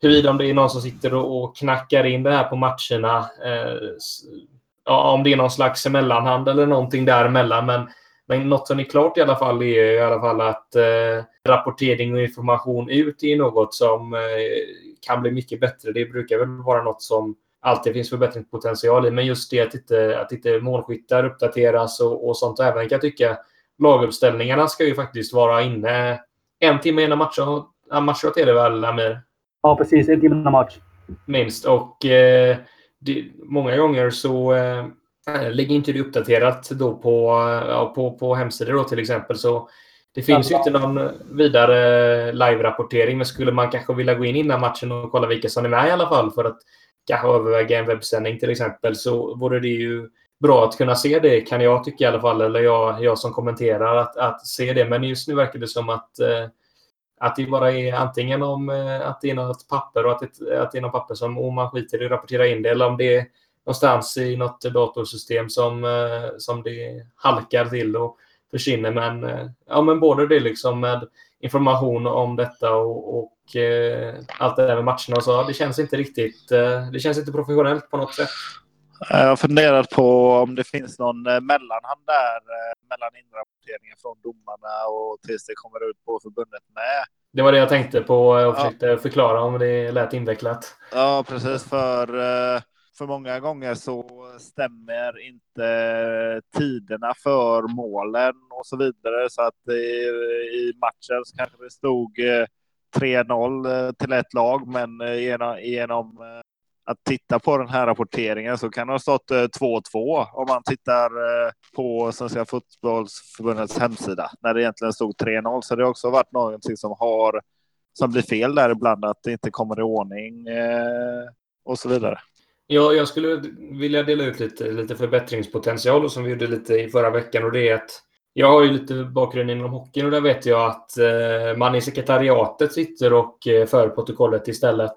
[SPEAKER 1] huruvida om det är någon som sitter och knackar in det här på matcherna eh, ja, om det är någon slags mellanhand eller någonting däremellan. Men, men något som är klart i alla fall är i alla fall att eh, rapportering och information ut är något som eh, kan bli mycket bättre. Det brukar väl vara något som alltid finns förbättringspotential i. Men just det att inte, att inte målskyttar uppdateras och, och sånt. Och även kan jag tycka laguppställningarna ska ju faktiskt vara inne en timme innan matchen. Matchen är det väl, Amir?
[SPEAKER 3] Ja, precis. En timme match.
[SPEAKER 1] Minst. Och eh, det, många gånger så eh, ligger inte det uppdaterat då på, ja, på, på hemsidor då till exempel. Så det finns ju inte någon vidare live-rapportering, men skulle man kanske vilja gå in innan matchen och kolla vilka som är med i alla fall för att kanske överväga en webbsändning till exempel så vore det ju bra att kunna se det kan jag tycka i alla fall, eller jag, jag som kommenterar att, att se det. Men just nu verkar det som att eh, att det bara är antingen om eh, att det är något papper och att det, att det är något papper som man skiter i att rapportera in det eller om det är någonstans i något datorsystem som, eh, som det halkar till och försvinner. Men, eh, ja, men både det liksom med information om detta och, och allt det där med matcherna och så. Det känns inte riktigt. Det känns inte professionellt på något sätt.
[SPEAKER 4] Jag har funderat på om det finns någon mellanhand där mellan inrapporteringen från domarna och tills det kommer ut på förbundet med.
[SPEAKER 1] Det var det jag tänkte på och försökte ja. förklara om det lät invecklat.
[SPEAKER 4] Ja, precis. För, eh, för många gånger så stämmer inte tiderna för målen och så vidare. Så att i, i matchen så kanske det stod 3-0 eh, till ett lag, men genom, genom att titta på den här rapporteringen så kan det ha stått eh, 2-2 om man tittar eh, på Svenska fotbollsförbundets hemsida när det egentligen stod 3-0. Så det har också varit någonting som har som blir fel där ibland, att det inte kommer i ordning eh, och så vidare.
[SPEAKER 1] Ja, jag skulle vilja dela ut lite, lite förbättringspotential som vi gjorde lite i förra veckan och det är att jag har ju lite bakgrund inom hockeyn och där vet jag att man i sekretariatet sitter och för protokollet istället.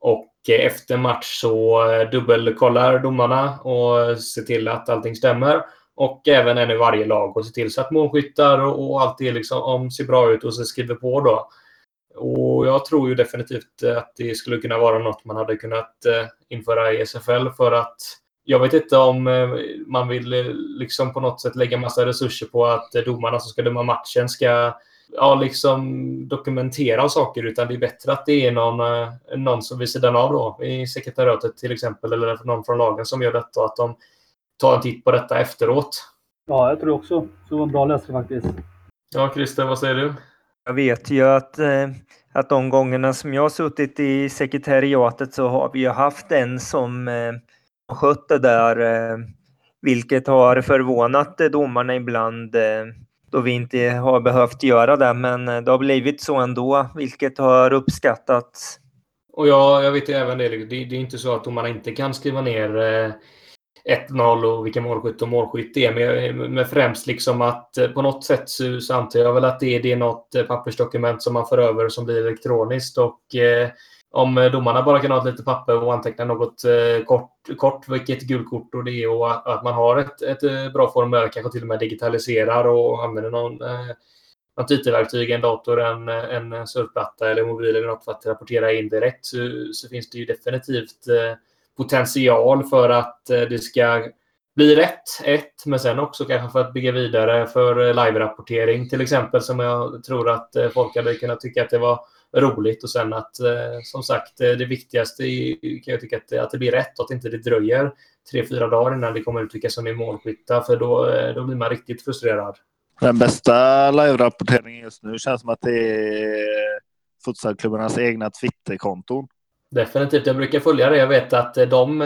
[SPEAKER 1] Och efter match så dubbelkollar domarna och ser till att allting stämmer. Och även en i varje lag och ser till så att målskyttar och, och allt det liksom, om ser bra ut och så skriver på då. Och jag tror ju definitivt att det skulle kunna vara något man hade kunnat eh, införa i SFL för att jag vet inte om eh, man vill eh, liksom på något sätt lägga massa resurser på att domarna som ska döma matchen ska ja, liksom dokumentera saker utan det är bättre att det är någon, eh, någon som vid sidan av då i sekretariatet till exempel eller någon från lagen som gör detta och att de tar en titt på detta efteråt.
[SPEAKER 3] Ja, jag tror också. Det var en bra lösning faktiskt.
[SPEAKER 1] Ja, Christer, vad säger du?
[SPEAKER 2] Jag vet ju att, eh, att de gångerna som jag har suttit i sekretariatet så har vi ju haft en som, eh, skött det där, vilket har förvånat domarna ibland då vi inte har behövt göra det. Men det har blivit så ändå, vilket har uppskattats.
[SPEAKER 1] Och ja, jag vet ju även det, det, det är inte så att domarna inte kan skriva ner eh, 1-0 och vilka målskytt och målskytt det är. Men, men främst liksom att eh, på något sätt så, så antar jag väl att det, det är något eh, pappersdokument som man för över som blir elektroniskt. Och eh, om eh, domarna bara kan ha ett litet papper och anteckna något eh, kort, kort vilket gulkort och det är och att man har ett, ett eh, bra formulär, kanske till och med digitaliserar och använder någon, eh, något IT-verktyg, en dator, en, en surfplatta eller mobil eller något för att rapportera in direkt så, så finns det ju definitivt eh, potential för att eh, det ska bli rätt, ett, men sen också kanske för att bygga vidare för eh, live-rapportering till exempel som jag tror att eh, folk hade kunnat tycka att det var roligt och sen att eh, som sagt det viktigaste kan jag tycka att, att det blir rätt och att inte det dröjer tre, fyra dagar innan det kommer ut vilka som är målskyttar för då, då blir man riktigt frustrerad.
[SPEAKER 4] Den bästa live-rapporteringen just nu känns som att det är futsalklubbarnas egna Twitterkonton.
[SPEAKER 1] Definitivt, jag brukar följa det. Jag vet att de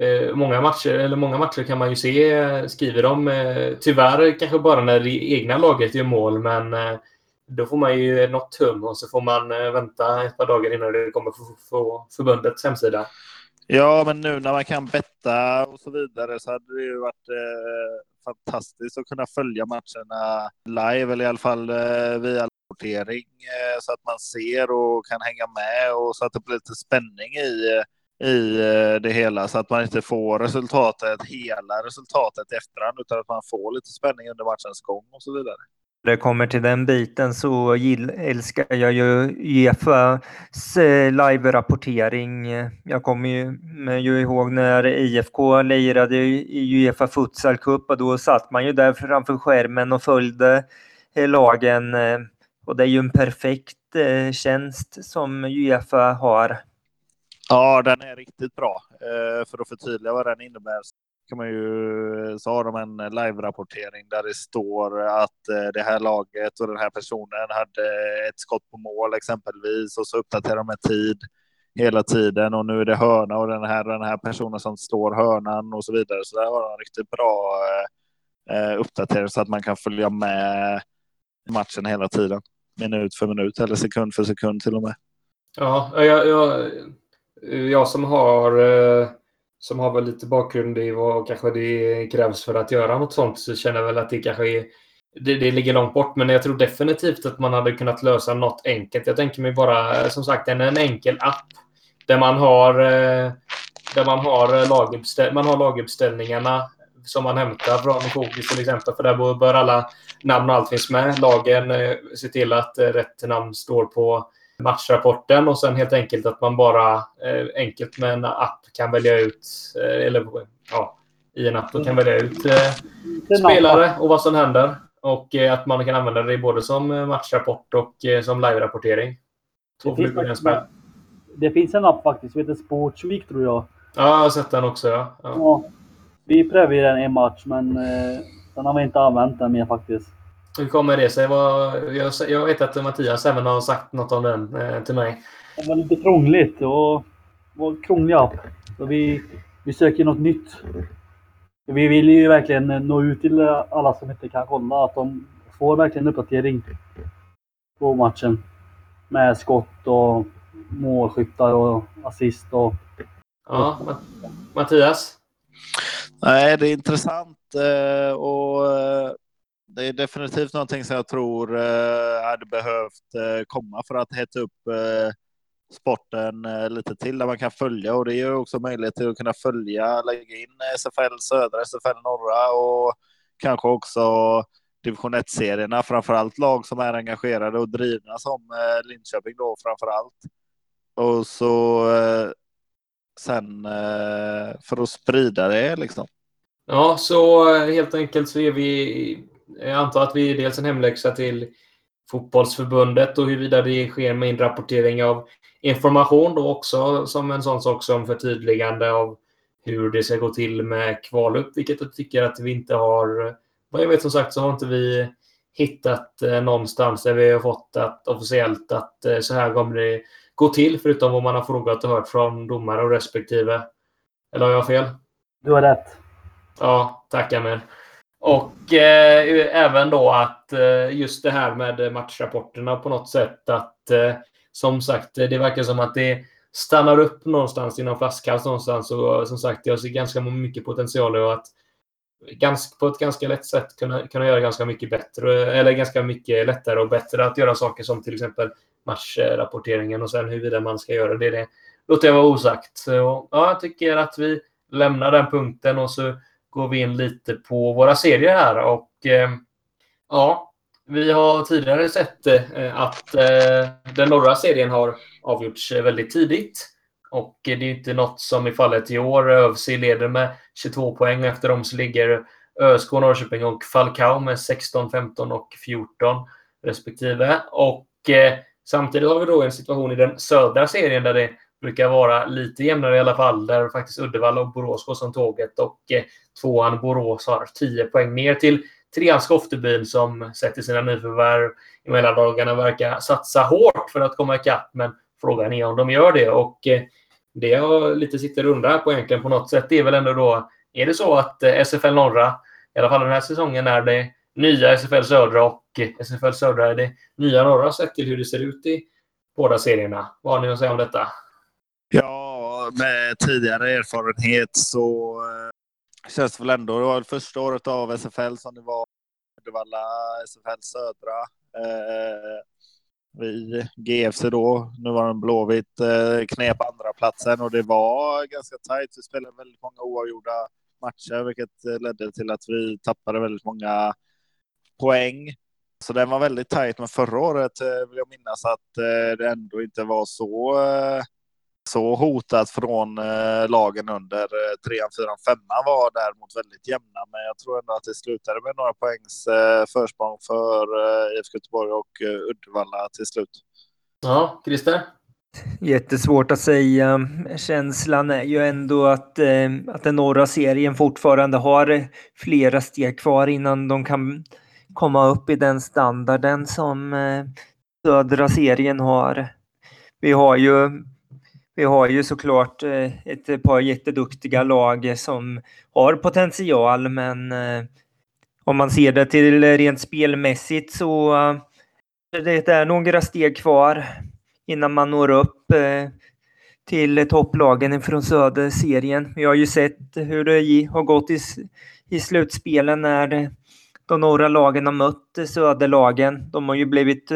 [SPEAKER 1] eh, många matcher, eller många matcher kan man ju se, skriver de eh, tyvärr kanske bara när det egna laget gör mål, men eh, då får man ju något tum och så får man eh, vänta ett par dagar innan det kommer på förbundets hemsida.
[SPEAKER 4] Ja, men nu när man kan betta och så vidare så hade det ju varit eh, fantastiskt att kunna följa matcherna live eller i alla fall eh, via rapportering eh, så att man ser och kan hänga med och så att det blir lite spänning i, i eh, det hela så att man inte får resultatet, hela resultatet i efterhand utan att man får lite spänning under matchens gång och så vidare
[SPEAKER 2] det kommer till den biten så älskar jag ju Uefas live-rapportering. Jag kommer ju, ju ihåg när IFK lirade i Uefa Futsal Cup och då satt man ju där framför skärmen och följde eh, lagen eh, och det är ju en perfekt eh, tjänst som Uefa har.
[SPEAKER 4] Ja, den är riktigt bra. För att förtydliga vad den innebär kan man ju, eh, så har de en live-rapportering där det står att eh, det här laget och den här personen hade ett skott på mål exempelvis och så uppdaterar de med tid hela tiden och nu är det hörna och den här, den här personen som står hörnan och så vidare. Så där har de riktigt bra eh, eh, uppdatering så att man kan följa med matchen hela tiden minut för minut eller sekund för sekund till och med.
[SPEAKER 1] Ja, jag, jag, jag som har eh, som har väl lite bakgrund i vad kanske det krävs för att göra något sånt så känner jag väl att det kanske är det, det ligger långt bort, men jag tror definitivt att man hade kunnat lösa något enkelt. Jag tänker mig bara eh, som sagt en, en enkel app där man har eh, där man har, eh, laguppställ man har laguppställningarna som man hämtar från kogis till exempel. För där bör alla namn och allt finns med. Lagen ser till att rätt namn står på matchrapporten och sen helt enkelt att man bara eh, enkelt med en app kan välja ut, eller ja, i en app kan välja ut spelare och vad som händer. Och att man kan använda det både som matchrapport och som live-rapportering.
[SPEAKER 3] Två flugor i en smäll. Det finns en app faktiskt som heter Sportsweek tror jag.
[SPEAKER 1] Ja, jag har sett den också. Ja. ja.
[SPEAKER 3] ja vi prövade den i en match, men eh, den har vi inte använt den mer faktiskt.
[SPEAKER 1] Hur kommer det sig? Jag, vet att Mattias även har sagt något om den eh, till mig.
[SPEAKER 3] Det var lite krångligt och var krånglig app. Så vi, vi söker något nytt. Vi vill ju verkligen nå ut till alla som inte kan kolla, att de får verkligen uppdatering på matchen. Med skott och målskyttar och assist och...
[SPEAKER 1] Ja, Mattias?
[SPEAKER 4] Nej, det är intressant eh, och eh, det är definitivt någonting som jag tror eh, hade behövt eh, komma för att hetta upp eh, sporten eh, lite till där man kan följa och det ger också möjlighet till att kunna följa, lägga in SFL södra, SFL norra och kanske också division 1-serierna, framför allt lag som är engagerade och drivna som Linköping då framför allt. Och så sen eh, för att sprida det liksom.
[SPEAKER 1] Ja, så helt enkelt så är vi, jag antar att vi är dels en hemläxa till fotbollsförbundet och huruvida det sker med inrapportering av information då också som en sån sak som förtydligande av hur det ska gå till med kvalupp, vilket jag tycker att vi inte har. Vad jag vet som sagt så har inte vi hittat eh, någonstans där vi har fått att officiellt att så här kommer det gå till, förutom vad man har frågat och hört från domare och respektive. Eller har jag fel?
[SPEAKER 3] Du har rätt.
[SPEAKER 1] Ja, tack Amir. Och eh, även då att eh, just det här med matchrapporterna på något sätt att eh, som sagt, det verkar som att det stannar upp någonstans inom flaskhals någonstans och eh, som sagt, jag ser ganska mycket potential och att ganska, på ett ganska lätt sätt kunna, kunna göra ganska mycket bättre eller ganska mycket lättare och bättre att göra saker som till exempel matchrapporteringen och sen huruvida man ska göra det. Det låter jag vara osagt. Så, ja, jag tycker att vi lämnar den punkten och så går vi in lite på våra serier här och eh, ja, vi har tidigare sett eh, att eh, den norra serien har avgjorts väldigt tidigt. Och det är inte något som i fallet i år. ÖFC leder med 22 poäng. Efter dem så ligger ÖSK, Norrköping och Falcao med 16, 15 och 14 respektive. Och eh, samtidigt har vi då en situation i den södra serien där det brukar vara lite jämnare i alla fall. Där faktiskt Uddevalla och Borås går som tåget och eh, tvåan Borås har 10 poäng ner till trean Skoftebyn som sätter sina nyförvärv i mellandagarna verkar satsa hårt för att komma ikapp. Men frågan är om de gör det. Och eh, det jag lite sitter och undrar på egentligen på något sätt det är väl ändå då, är det så att eh, SFL Norra, i alla fall den här säsongen, är det nya SFL Södra och SFL Södra är det nya Norra sett till hur det ser ut i båda serierna. Vad har ni att säga om detta?
[SPEAKER 4] Ja, med tidigare erfarenhet så eh, känns det väl ändå. Det var väl första året av SFL som det var Uddevalla SFL Södra. Eh, vi GFC då, nu var den Blåvitt, eh, knep andra platsen och det var ganska tajt. Vi spelade väldigt många oavgjorda matcher, vilket eh, ledde till att vi tappade väldigt många poäng. Så den var väldigt tajt, men förra året eh, vill jag minnas att eh, det ändå inte var så så hotat från eh, lagen under eh, trean, fyran, femman var däremot väldigt jämna. Men jag tror ändå att det slutade med några poängs eh, försprång för eh, IFK Göteborg och eh, Uddevalla till slut.
[SPEAKER 1] Ja, Christer?
[SPEAKER 2] Jättesvårt att säga. Känslan är ju ändå att, eh, att den norra serien fortfarande har flera steg kvar innan de kan komma upp i den standarden som eh, södra serien har. Vi har ju vi har ju såklart eh, ett par jätteduktiga lag som har potential, men eh, om man ser det till rent spelmässigt så eh, det är några steg kvar innan man når upp till topplagen från söderserien. Vi har ju sett hur det har gått i, i slutspelen när de norra lagen har mött söderlagen. De har ju blivit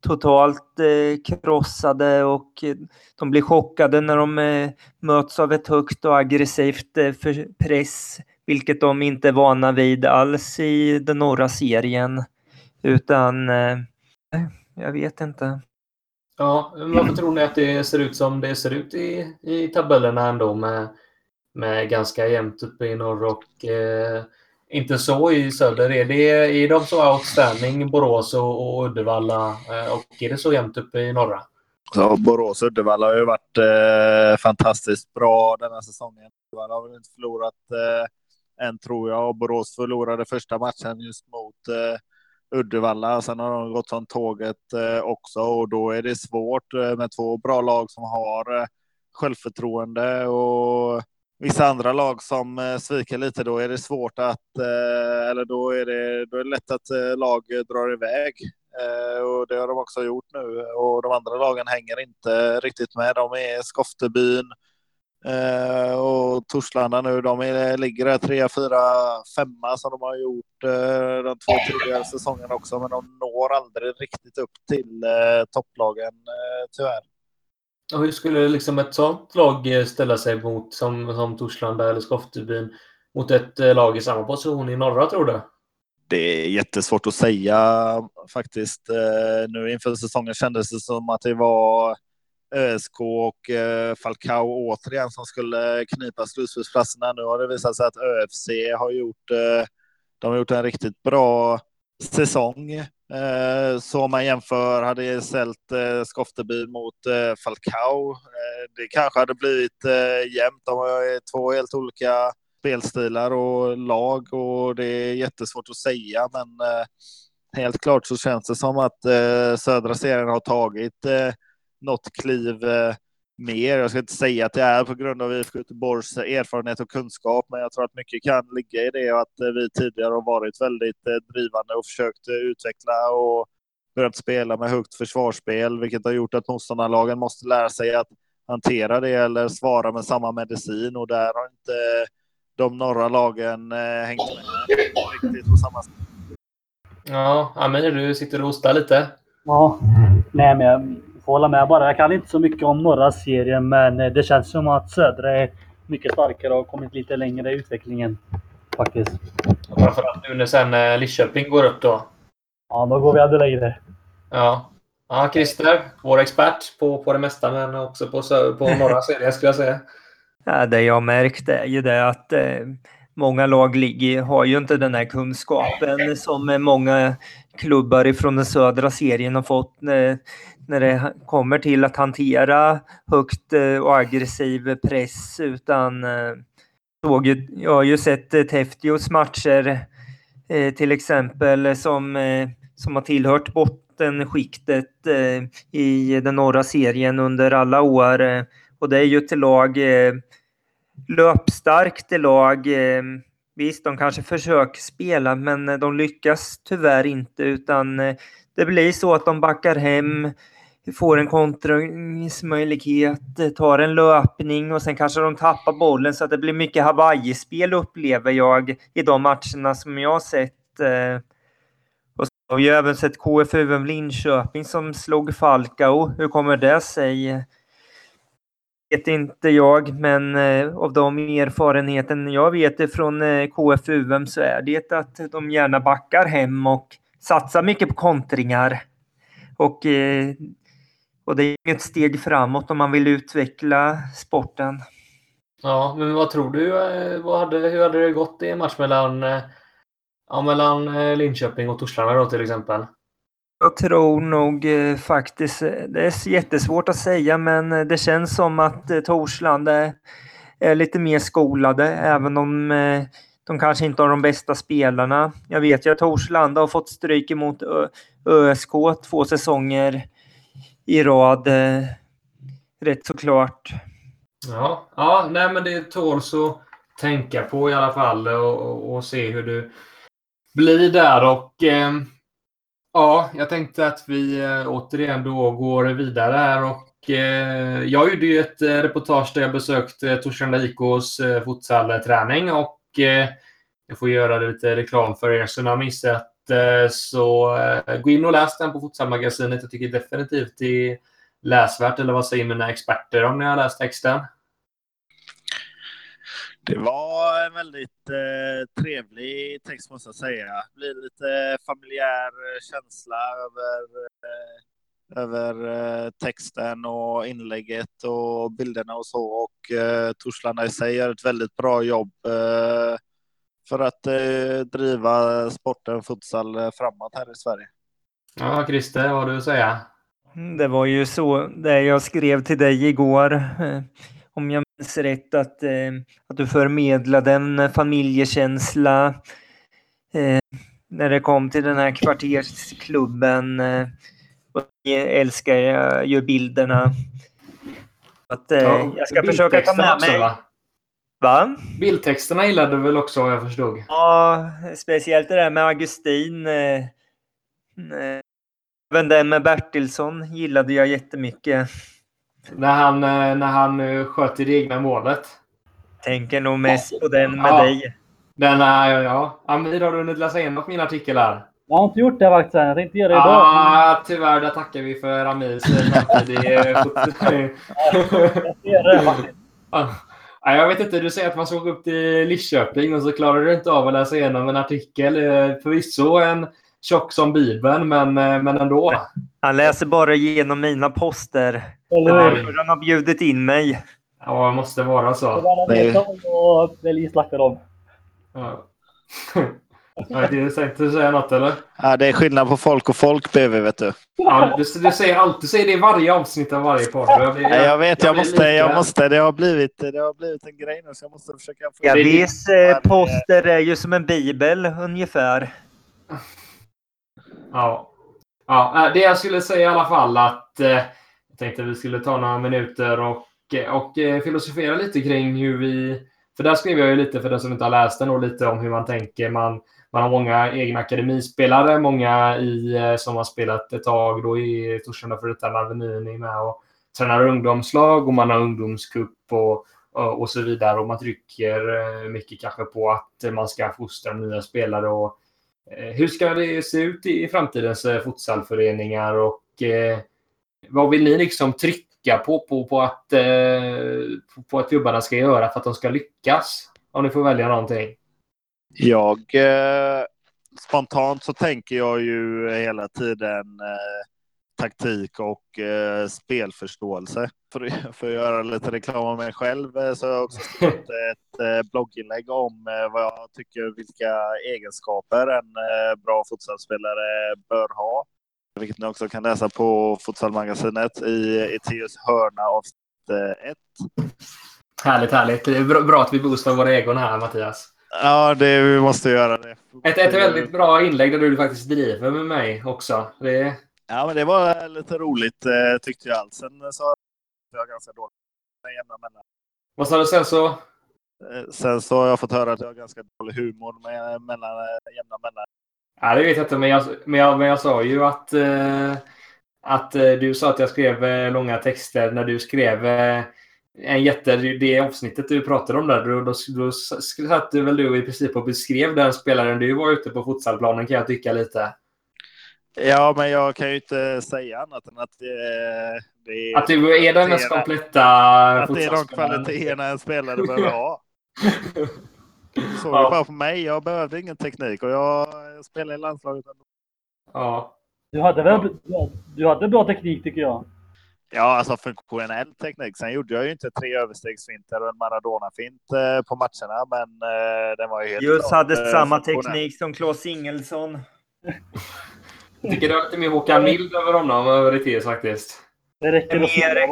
[SPEAKER 2] totalt eh, krossade och eh, de blir chockade när de eh, möts av ett högt och aggressivt eh, press, vilket de inte är vana vid alls i den norra serien. Utan, eh, eh jag vet inte.
[SPEAKER 1] Ja, varför tror ni att det ser ut som det ser ut i, i tabellerna ändå med, med ganska jämnt uppe i norr och eh, inte så i söder. Är, det, är de så outstanding, Borås och, och Uddevalla? Eh, och är det så jämnt uppe i norra?
[SPEAKER 4] Så Borås och Uddevalla har ju varit eh, fantastiskt bra den här säsongen. Uddevalla har väl inte förlorat eh, än tror jag och Borås förlorade första matchen just mot eh, Uddevalla. Sen har de gått som tåget eh, också och då är det svårt eh, med två bra lag som har eh, självförtroende och vissa andra lag som eh, sviker lite, då är det svårt att, eh, eller då är det, då är det lätt att eh, lag drar iväg. Och det har de också gjort nu och de andra lagen hänger inte riktigt med. De är Skoftebyn och Torslanda nu. De är, ligger där trea, fyra, femma som de har gjort de två tidigare säsongerna också, men de når aldrig riktigt upp till topplagen tyvärr.
[SPEAKER 1] Och hur skulle liksom ett sånt lag eh, ställa sig mot, som, som Torslanda eller Skoftebyn, mot ett eh, lag i samma position i norra, tror du?
[SPEAKER 4] Det är jättesvårt att säga faktiskt. Eh, nu inför säsongen kändes det som att det var ÖSK och Falcao återigen som skulle knipa slutspelsplatserna. Nu har det visat sig att ÖFC har gjort, de har gjort en riktigt bra säsong. Eh, så om man jämför, hade ställt eh, Skofteby mot eh, Falcao, det kanske hade blivit jämnt. De har två helt olika spelstilar och lag och det är jättesvårt att säga, men helt klart så känns det som att södra serien har tagit något kliv mer. Jag ska inte säga att det är på grund av IFK Göteborgs erfarenhet och kunskap, men jag tror att mycket kan ligga i det och att vi tidigare har varit väldigt drivande och försökt utveckla och börjat spela med högt försvarsspel, vilket har gjort att motståndarlagen måste lära sig att hantera det eller svara med samma medicin och där har inte de norra lagen hängt med riktigt på samma sätt.
[SPEAKER 1] Ja, Amir, du sitter och hostar lite.
[SPEAKER 3] Ja, nej men jag får hålla med bara. Jag kan inte så mycket om norra serien men det känns som att södra är mycket starkare och har kommit lite längre i utvecklingen. Faktiskt.
[SPEAKER 1] Framförallt nu när sen Lidköping går upp då.
[SPEAKER 3] Ja, då går vi ännu längre.
[SPEAKER 1] Ja. Ja, Christer, vår expert på, på det mesta men också på, på norra serien skulle jag säga.
[SPEAKER 2] Ja, det jag märkt är ju det att eh, många lag ligger, har ju inte den här kunskapen som många klubbar ifrån den södra serien har fått när, när det kommer till att hantera högt eh, och aggressiv press. Utan eh, såg ju, jag har ju sett Teftios matcher eh, till exempel som, som har tillhört bottenskiktet i den norra serien under alla år. Och det är ju ett lag löpstarkt lag. Eh, visst, de kanske försöker spela, men eh, de lyckas tyvärr inte, utan eh, det blir så att de backar hem, får en kontringsmöjlighet, tar en löpning och sen kanske de tappar bollen så att det blir mycket Hawaii-spel upplever jag i de matcherna som jag har sett. Och så har vi även sett KFUM Linköping som slog Falcao. Hur kommer det sig? Vet inte jag, men eh, av de erfarenheten jag vet från eh, KFUM så är det att de gärna backar hem och satsar mycket på kontringar. Och, eh, och det är ett steg framåt om man vill utveckla sporten.
[SPEAKER 1] Ja, men vad tror du? Eh, vad hade, hur hade det gått i en match mellan, eh, ja, mellan eh, Linköping och Torslanda då till exempel?
[SPEAKER 2] Jag tror nog eh, faktiskt, eh, det är jättesvårt att säga, men eh, det känns som att Torslanda är lite mer skolade, även om de kanske inte har de bästa spelarna. Jag vet ju att Torslanda har fått stryk emot ÖSK två säsonger i rad. Rätt såklart.
[SPEAKER 1] Ja, ja nej, men det tåls att tänka på i alla fall och, och se hur du blir där. och eh, Ja, jag tänkte att vi eh, återigen då går vidare här och eh, jag gjorde ju ett eh, reportage där jag besökte eh, Torslanda IKs eh, futsalträning och eh, jag får göra lite reklam för er som har missat eh, så eh, gå in och läs den på Futsalmagasinet. Jag tycker definitivt det är läsvärt, eller vad säger mina experter om ni har läst texten?
[SPEAKER 4] Det var en väldigt eh, trevlig text måste jag säga. Det blir lite familjär eh, känsla över, eh, över eh, texten och inlägget och bilderna och så. Och eh, Torslanda i sig gör ett väldigt bra jobb eh, för att eh, driva sporten futsal framåt här i Sverige.
[SPEAKER 1] Ja, Christer, vad har du att säga?
[SPEAKER 2] Mm, det var ju så det jag skrev till dig igår om jag minns rätt, att, eh, att du förmedlade en familjekänsla eh, när det kom till den här kvartersklubben. Eh, och jag älskar jag ju bilderna. Att, eh, ja, jag ska försöka ta med mig... va? va?
[SPEAKER 1] Bildtexterna gillade du väl också, vad jag förstod?
[SPEAKER 2] Ja, speciellt det där med Augustin. Eh, eh, även den med Bertilsson gillade jag jättemycket.
[SPEAKER 1] När han, eh, när han eh, sköt i det egna målet.
[SPEAKER 2] Tänker nog mest på den med ja. dig.
[SPEAKER 1] Den är, ja, ja. Amir, har du hunnit läsa igenom min artikel här?
[SPEAKER 3] Jag har inte gjort det faktiskt än. Jag tänkte göra det idag.
[SPEAKER 1] Ah, tyvärr, där tackar vi för Amirs framtid. [LAUGHS] Jag vet inte, du säger att man ska åka upp till Lidköping och så klarar du inte av att läsa igenom en artikel. Eh, förvisso en tjock som Bibeln, men, men ändå.
[SPEAKER 2] Han läser bara igenom mina poster. Eller hur? Han har bjudit in mig.
[SPEAKER 1] Ja, det måste vara så. Det
[SPEAKER 3] var det och väl snackar om.
[SPEAKER 1] Ja. Nej, det tänkte säga något eller?
[SPEAKER 4] Ja, det är skillnad på folk och folk BV vet du.
[SPEAKER 1] Ja, du, du säger alltid säger det i varje avsnitt av varje podd.
[SPEAKER 4] Jag, blir, jag, jag vet, jag, jag måste, jag måste. Det har, blivit, det har blivit en grej nu så jag måste försöka få...
[SPEAKER 2] Ja, viss eh, poster är ju som en bibel ungefär.
[SPEAKER 1] Ja. ja. Det jag skulle säga i alla fall att eh, jag tänkte att vi skulle ta några minuter och och eh, filosofera lite kring hur vi... För där skrev jag ju lite, för den som inte har läst den, och lite om hur man tänker. Man, man har många egna akademispelare, många i, eh, som har spelat ett tag. Då i Torslanda för detta Avenyn med och tränar ungdomslag och man har ungdomscup och, och, och, så vidare. Och man trycker eh, mycket kanske på att man ska fostra nya spelare. Och, hur ska det se ut i framtidens futsalföreningar och eh, vad vill ni liksom trycka på, på, på, att, eh, på att klubbarna ska göra för att de ska lyckas? Om ni får välja någonting.
[SPEAKER 4] Jag eh, spontant så tänker jag ju hela tiden eh, taktik och eh, spelförståelse. För, för att göra lite reklam om mig själv eh, så har jag också [LAUGHS] skrivit ett eh, blogginlägg om eh, vad jag tycker vilka egenskaper en bra futsalspelare bör ha vilket ni också kan läsa på Futsalmagasinet i Eteus hörna avsnitt 1.
[SPEAKER 1] Härligt, härligt. Det är bra att vi boostar våra egon här, Mattias.
[SPEAKER 4] Ja, det, vi måste göra det.
[SPEAKER 1] Ett, ett väldigt bra inlägg där du faktiskt driver med mig också. Det...
[SPEAKER 4] Ja, men det var lite roligt eh, tyckte jag. Sen så var jag ganska dålig med
[SPEAKER 1] Vad sa du sen så?
[SPEAKER 4] Eh, sen så har jag fått höra att jag har ganska dålig humor med mellan jämna mellan.
[SPEAKER 1] Ja, det vet jag inte, men jag, men jag, men jag sa ju att, eh, att eh, du sa att jag skrev eh, långa texter när du skrev eh, en jätte... Det avsnittet du pratade om där, då, då, då satt du väl du i princip och beskrev den spelaren du var ute på futsalplanen kan jag tycka lite.
[SPEAKER 4] Ja, men jag kan ju inte säga annat än att det, det
[SPEAKER 1] är... Att du är den mest kompletta
[SPEAKER 4] Att det är de kvaliteterna en spelare behöver ha. [LAUGHS] Såg ja. bara på mig. Jag behövde ingen teknik och jag spelar i landslaget ändå.
[SPEAKER 1] Ja.
[SPEAKER 3] Du hade väl du hade bra teknik tycker jag.
[SPEAKER 4] Ja, alltså funktionell teknik. Sen gjorde jag ju inte tre överstegsfinter och en Maradona-fint eh, på matcherna, men eh, den var ju helt
[SPEAKER 2] Just hade eh, samma teknik som Claes Ingelsson.
[SPEAKER 1] Jag tycker det lite mer Håkan Mild över honom, över Eteus faktiskt.
[SPEAKER 3] Det räcker att
[SPEAKER 2] Mer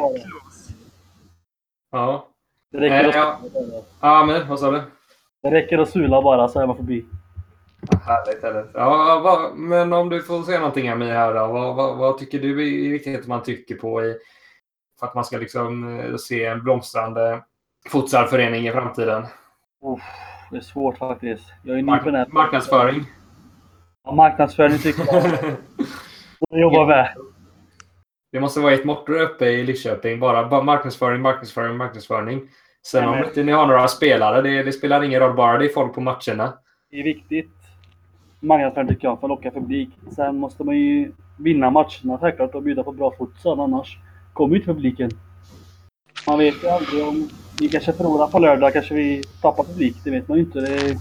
[SPEAKER 1] Ja.
[SPEAKER 3] Det räcker
[SPEAKER 1] ja. ja, men vad sa du?
[SPEAKER 3] Det räcker att sula bara så är man förbi.
[SPEAKER 1] Härligt, härligt. Ja, vad, men om du får säga någonting Ami här då. Vad, vad, vad, tycker du är viktigt att man trycker på i, för att man ska liksom eh, se en blomstrande futsalförening i framtiden?
[SPEAKER 3] Oh, det är svårt faktiskt. Jag är ny på
[SPEAKER 1] Marknadsföring?
[SPEAKER 3] Ja, marknadsföring tycker jag. [LAUGHS] jag jobbar med.
[SPEAKER 1] Det måste vara ett motto uppe i Lidköping. Bara, bara marknadsföring, marknadsföring, marknadsföring. Sen om inte ni har några spelare, det, det, spelar ingen roll. Bara det är folk på matcherna.
[SPEAKER 3] Det är viktigt. Marknadsföring tycker jag, för att locka publik. Sen måste man ju vinna matcherna självklart och bjuda på bra futsal. Annars kommer inte publiken. Man vet ju aldrig om vi kanske förlorar på lördag. Kanske vi tappar publik. Det vet man ju inte. Det...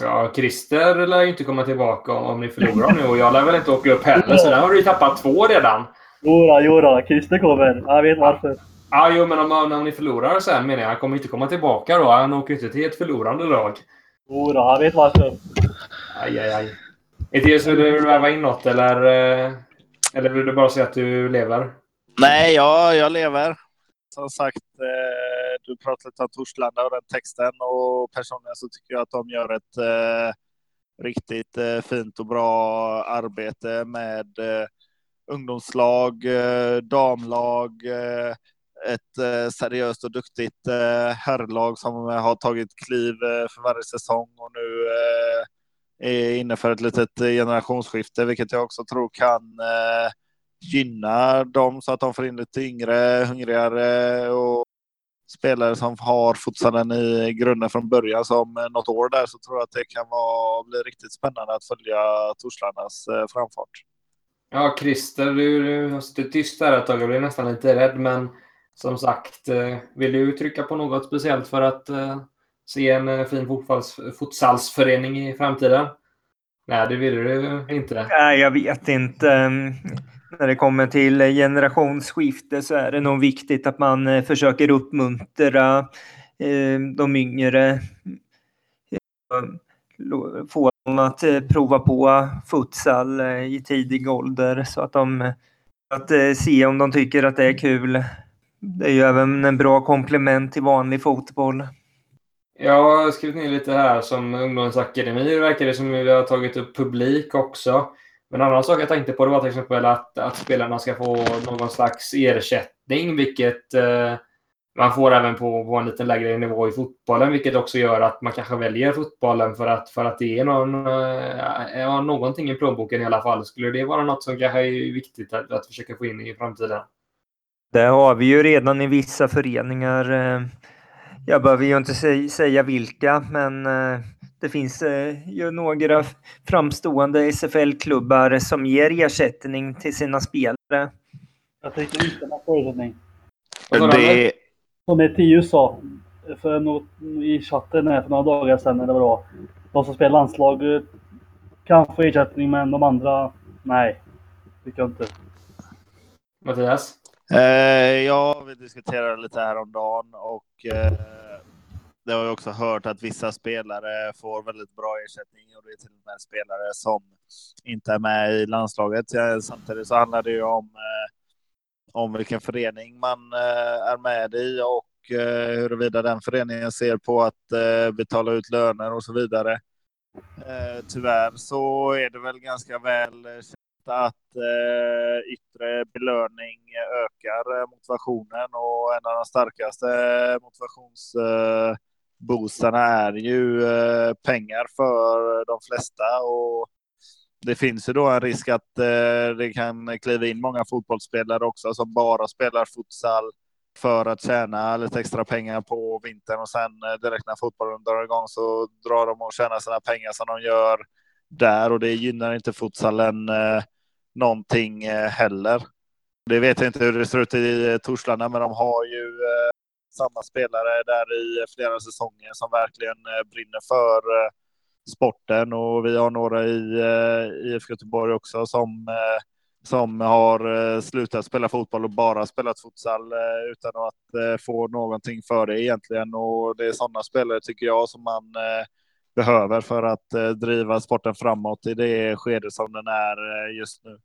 [SPEAKER 1] Ja, Christer lär ju inte komma tillbaka om, om ni förlorar nu. Och jag lär väl inte åka upp heller. Så där har du ju tappat två redan.
[SPEAKER 3] Jodå, jodå. Christer kommer. Jag vet varför.
[SPEAKER 1] Ja, jo, men om, om ni förlorar sen menar jag. Han kommer inte komma tillbaka då. Han åker inte till ett förlorande lag.
[SPEAKER 3] Jodå, han vet varför.
[SPEAKER 1] Aj, aj, aj. Eteus, vill du väva in något eller, eh, eller vill du bara säga att du lever?
[SPEAKER 4] Nej, ja, jag lever. Som sagt, eh, du pratade lite om Torslanda och den texten och personligen så tycker jag att de gör ett eh, riktigt fint och bra arbete med ungdomslag, damlag, ett eh, seriöst och duktigt eh, herrlag som eh, har tagit kliv för varje säsong och nu är inne för ett litet generationsskifte, vilket jag också tror kan gynna dem så att de får in lite yngre, hungrigare och spelare som har futsalen i grunden från början som något år där så tror jag att det kan vara, bli riktigt spännande att följa Torslandas framfart.
[SPEAKER 1] Ja, Christer, du, du har suttit tyst där ett tag. Jag blev nästan lite rädd, men som sagt, eh, vill du trycka på något speciellt för att eh, se en eh, fin futsalsförening i framtiden? Nej, det vill du inte.
[SPEAKER 2] Nej, jag vet inte. Mm, när det kommer till generationsskifte så är det nog viktigt att man försöker uppmuntra de yngre. Få dem att prova på futsal i tidig ålder så att de att se om de tycker att det är kul det är ju även en bra komplement till vanlig fotboll.
[SPEAKER 1] Jag har skrivit ner lite här som ungdomsakademi. Det verkar det som vi har tagit upp publik också. Men en annan sak jag tänkte på det var till exempel att, att spelarna ska få någon slags ersättning, vilket eh, man får även på, på en lite lägre nivå i fotbollen, vilket också gör att man kanske väljer fotbollen för att, för att det är någon, eh, någonting i plånboken i alla fall. Skulle det vara något som kanske är viktigt att, att försöka få in i framtiden?
[SPEAKER 2] Det har vi ju redan i vissa föreningar. Eh, jag behöver ju inte säga vilka, men eh, det finns ju några framstående SFL-klubbar som ger ersättning till sina spelare.
[SPEAKER 3] Jag tycker inte man får ersättning.
[SPEAKER 4] Det,
[SPEAKER 3] som ett i USA för något, i chatten här för några dagar sedan. Eller vad De som spelar landslag kan få ersättning men de andra, nej. Tycker jag inte.
[SPEAKER 1] Mattias?
[SPEAKER 4] Eh, ja, vi diskuterade lite häromdagen och eh, det har jag också hört att vissa spelare får väldigt bra ersättning och det är till och med spelare som inte är med i landslaget. Samtidigt så handlar det ju om eh, om vilken förening man eh, är med i och eh, huruvida den föreningen ser på att eh, betala ut löner och så vidare. Eh, tyvärr så är det väl ganska väl eh, känt att eh, yttre belöning ökar eh, motivationen och en av de starkaste eh, motivationsboostarna är ju pengar för de flesta och det finns ju då en risk att eh, det kan kliva in många fotbollsspelare också som bara spelar futsal för att tjäna lite extra pengar på vintern och sen direkt när fotbollen drar igång så drar de och tjänar sina pengar som de gör där och det gynnar inte futsalen eh, någonting eh, heller. Det vet jag inte hur det ser ut i eh, Torslanda, men de har ju eh, samma spelare där i flera säsonger som verkligen brinner för sporten och vi har några i IFK Göteborg också som som har slutat spela fotboll och bara spelat futsal utan att få någonting för det egentligen. Och det är sådana spelare tycker jag som man behöver för att driva sporten framåt i det skede som den är just nu.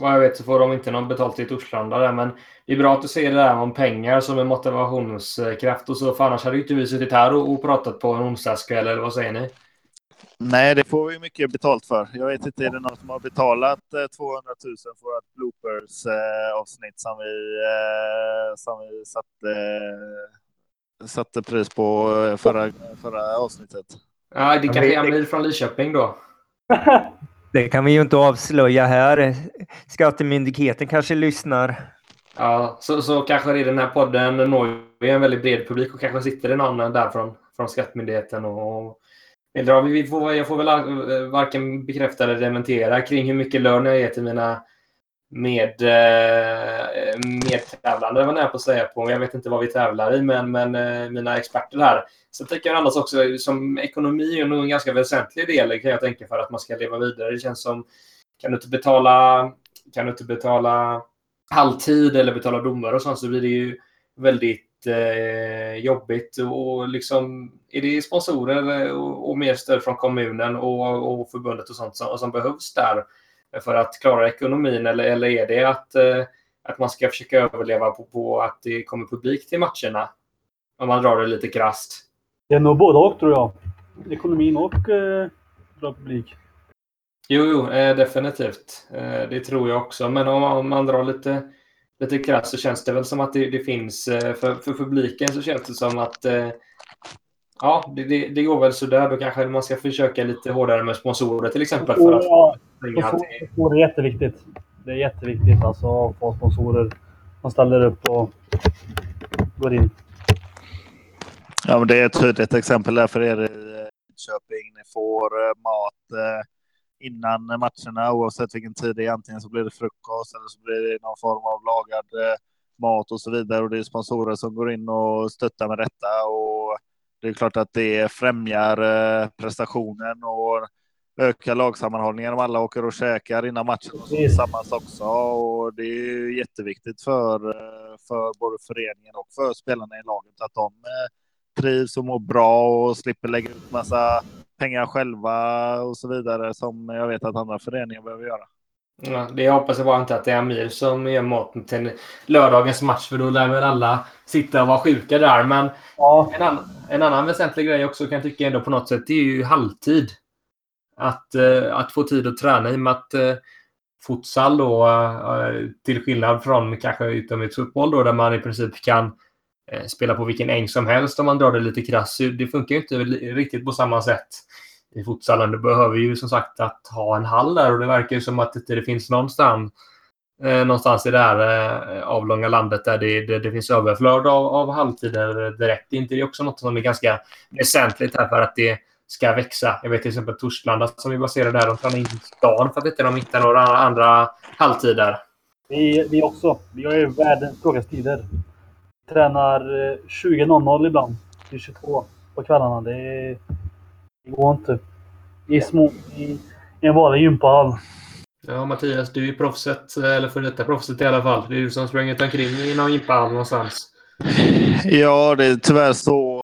[SPEAKER 1] Vad jag vet så får de inte någon betalt i Torslanda där, men det är bra att du ser det där om pengar som en motivationskraft och så, för annars hade ju inte vi suttit här och, och pratat på en onsdagskväll, eller vad säger ni?
[SPEAKER 4] Nej, det får vi mycket betalt för. Jag vet inte, är det någon som har betalat 200 eh, 000 för ett bloopers eh, avsnitt som vi, eh, som vi satte, satte pris på förra, förra avsnittet?
[SPEAKER 1] Ja, det kanske är Emil från Lidköping då. [LAUGHS]
[SPEAKER 2] Det kan vi ju inte avslöja här. Skattemyndigheten kanske lyssnar.
[SPEAKER 1] Ja, så, så kanske det är den här podden når en väldigt bred publik och kanske sitter det någon där från, från Skattemyndigheten och vi får, jag får väl eh, varken bekräfta eller dementera kring hur mycket lön jag ger till mina med, eh, medtävlande, var jag på att säga på. Jag vet inte vad vi tävlar i, men, men eh, mina experter här. Sen tänker jag annars också som ekonomi är nog en ganska väsentlig del kan jag tänka för att man ska leva vidare. Det känns som, kan du inte betala, kan du inte betala halvtid eller betala domare och sånt så blir det ju väldigt eh, jobbigt. Och liksom, är det sponsorer eh, och, och mer stöd från kommunen och, och förbundet och sånt som, som, behövs där för att klara ekonomin? Eller, eller är det att, eh, att man ska försöka överleva på, på att det kommer publik till matcherna? Om man drar det lite krasst.
[SPEAKER 3] Det är nog både och tror jag. Ekonomin och eh, bra publik.
[SPEAKER 1] Jo, jo eh, definitivt. Eh, det tror jag också. Men om, om man drar lite lite krasst så känns det väl som att det, det finns, eh, för, för publiken så känns det som att eh, ja, det, det, det går väl sådär. Då kanske man ska försöka lite hårdare med sponsorer till exempel. För att
[SPEAKER 3] sponsorer är jätteviktigt. Det är jätteviktigt alltså att få sponsorer som ställer upp och går in.
[SPEAKER 4] Ja, men det är ett tydligt exempel där för er i Köping. Ni får eh, mat innan matcherna oavsett vilken tid det är. Antingen så blir det frukost eller så blir det någon form av lagad eh, mat och så vidare. Och det är sponsorer som går in och stöttar med detta. Och det är klart att det främjar eh, prestationen och ökar lagsammanhållningen om alla åker och käkar innan matchen och tillsammans också. Och det är jätteviktigt för, eh, för både föreningen och för spelarna i laget att de trivs och mår bra och slipper lägga ut massa pengar själva och så vidare som jag vet att andra föreningar behöver göra.
[SPEAKER 1] Ja, det jag hoppas jag bara inte att det är Amir som gör maten till lördagens match för då lär väl alla sitta och vara sjuka där. Men ja. en, annan, en annan väsentlig grej också kan jag tycka ändå på något sätt det är ju halvtid. Att, eh, att få tid att träna i och med att eh, futsal då eh, till skillnad från kanske utomhusfotboll då där man i princip kan eh, spela på vilken äng som helst om man drar det lite krasst. Det funkar ju inte riktigt på samma sätt i futsalen. Du behöver ju som sagt att ha en hall där och det verkar ju som att det inte finns någonstans eh, någonstans i det här eh, avlånga landet där det, det, det finns överflöd av, av halvtider direkt. Det är inte det också något som är ganska väsentligt här för att det ska växa. Jag vet till exempel Torslanda som är baserade där. De tar in stan för att inte de hittar några andra halvtider.
[SPEAKER 3] Vi, vi också. Vi har ju världens tråkigaste tider. Tränar 20.00 ibland till 22 på kvällarna. Det, det går inte. I, små, i, en vanlig gympahall.
[SPEAKER 1] Ja, Mattias, du är ju proffset, eller för detta proffset i alla fall. Det är du som sprungit omkring i någon gympahall någonstans.
[SPEAKER 4] Ja, det är tyvärr så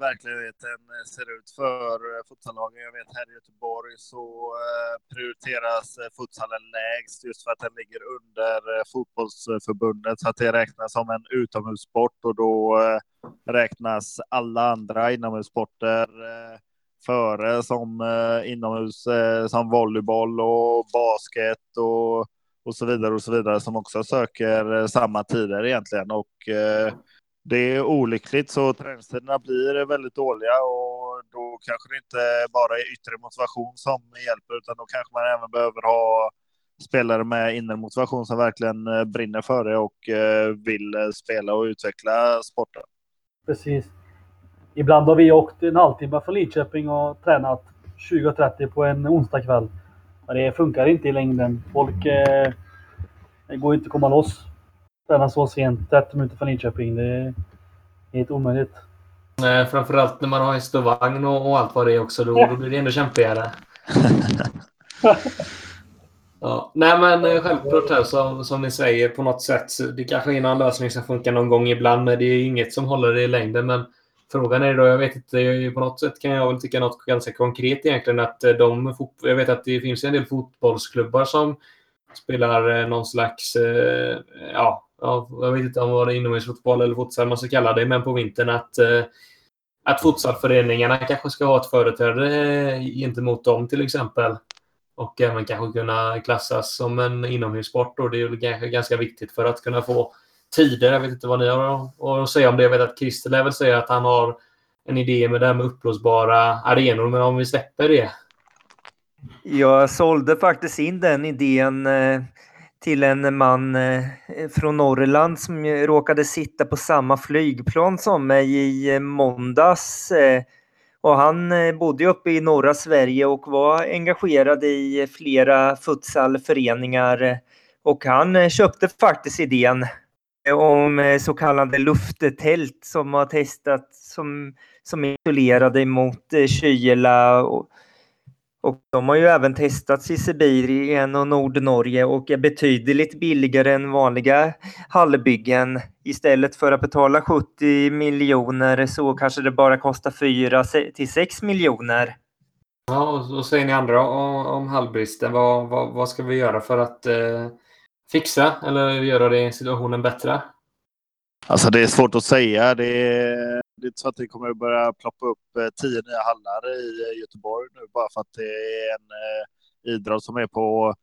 [SPEAKER 4] verkligheten eh, ser ut för eh, futsallagen. Jag vet här i Göteborg så eh, prioriteras futsalen lägst just för att den ligger under fotbollsförbundet så att det räknas som en utomhussport och då räknas alla andra inomhussporter före som inomhus som volleyboll och basket och, och så vidare och så vidare som också söker samma tider egentligen och det är olyckligt så träningstiderna blir väldigt dåliga och då kanske det inte bara är yttre motivation som hjälper utan då kanske man även behöver ha spelare med inre motivation som verkligen eh, brinner för det och eh, vill eh, spela och utveckla sporten.
[SPEAKER 3] Precis. Ibland har vi åkt en halvtimme från Lidköping och tränat 20.30 på en onsdagkväll. Men det funkar inte i längden. Folk... Eh, det går inte att komma loss träna så sent, 30 minuter från Linköping. Det är helt omöjligt.
[SPEAKER 1] Nej, framförallt när man har häst och vagn och, och allt vad det är också. Då, då blir det ändå kämpigare. [LAUGHS] ja. Nej, men eh, självklart här, som, som ni säger på något sätt. Det kanske är någon lösning som funkar någon gång ibland, men det är inget som håller i längden. Men frågan är då, jag vet inte, på något sätt kan jag väl tycka något ganska konkret egentligen. Att eh, de, jag vet att det finns en del fotbollsklubbar som spelar eh, någon slags, eh, ja, ja, jag vet inte om det är inomhusfotboll eller futsal man ska kalla det, men på vintern att, eh, att futsalföreningarna kanske ska ha ett företräde eh, gentemot dem till exempel. Och även kanske kunna klassas som en inomhussport. Och det är kanske ganska viktigt för att kunna få tider. Jag vet inte vad ni har att säga om det. Jag vet att Christer lär väl säga att han har en idé med det här med uppblåsbara arenor. Men om vi släpper det.
[SPEAKER 2] Jag sålde faktiskt in den idén eh, till en man eh, från Norrland som råkade sitta på samma flygplan som mig i eh, måndags. Och han bodde uppe i norra Sverige och var engagerad i flera futsalföreningar. Och han köpte faktiskt idén om så kallade lufttält som har testats som, som isolerade mot kyla och, och de har ju även testats i Sibirien och Nordnorge och är betydligt billigare än vanliga hallbyggen. Istället för att betala 70 miljoner så kanske det bara kostar 4 till 6 miljoner.
[SPEAKER 1] Ja, och vad säger ni andra om, om hallbristen? Vad, vad, vad, ska vi göra för att eh, fixa eller göra det situationen bättre?
[SPEAKER 4] Alltså det är svårt att säga. Det är, det är inte så att det kommer att börja ploppa upp eh, tio nya hallar i eh, Göteborg nu bara för att det är en eh, idrott som är på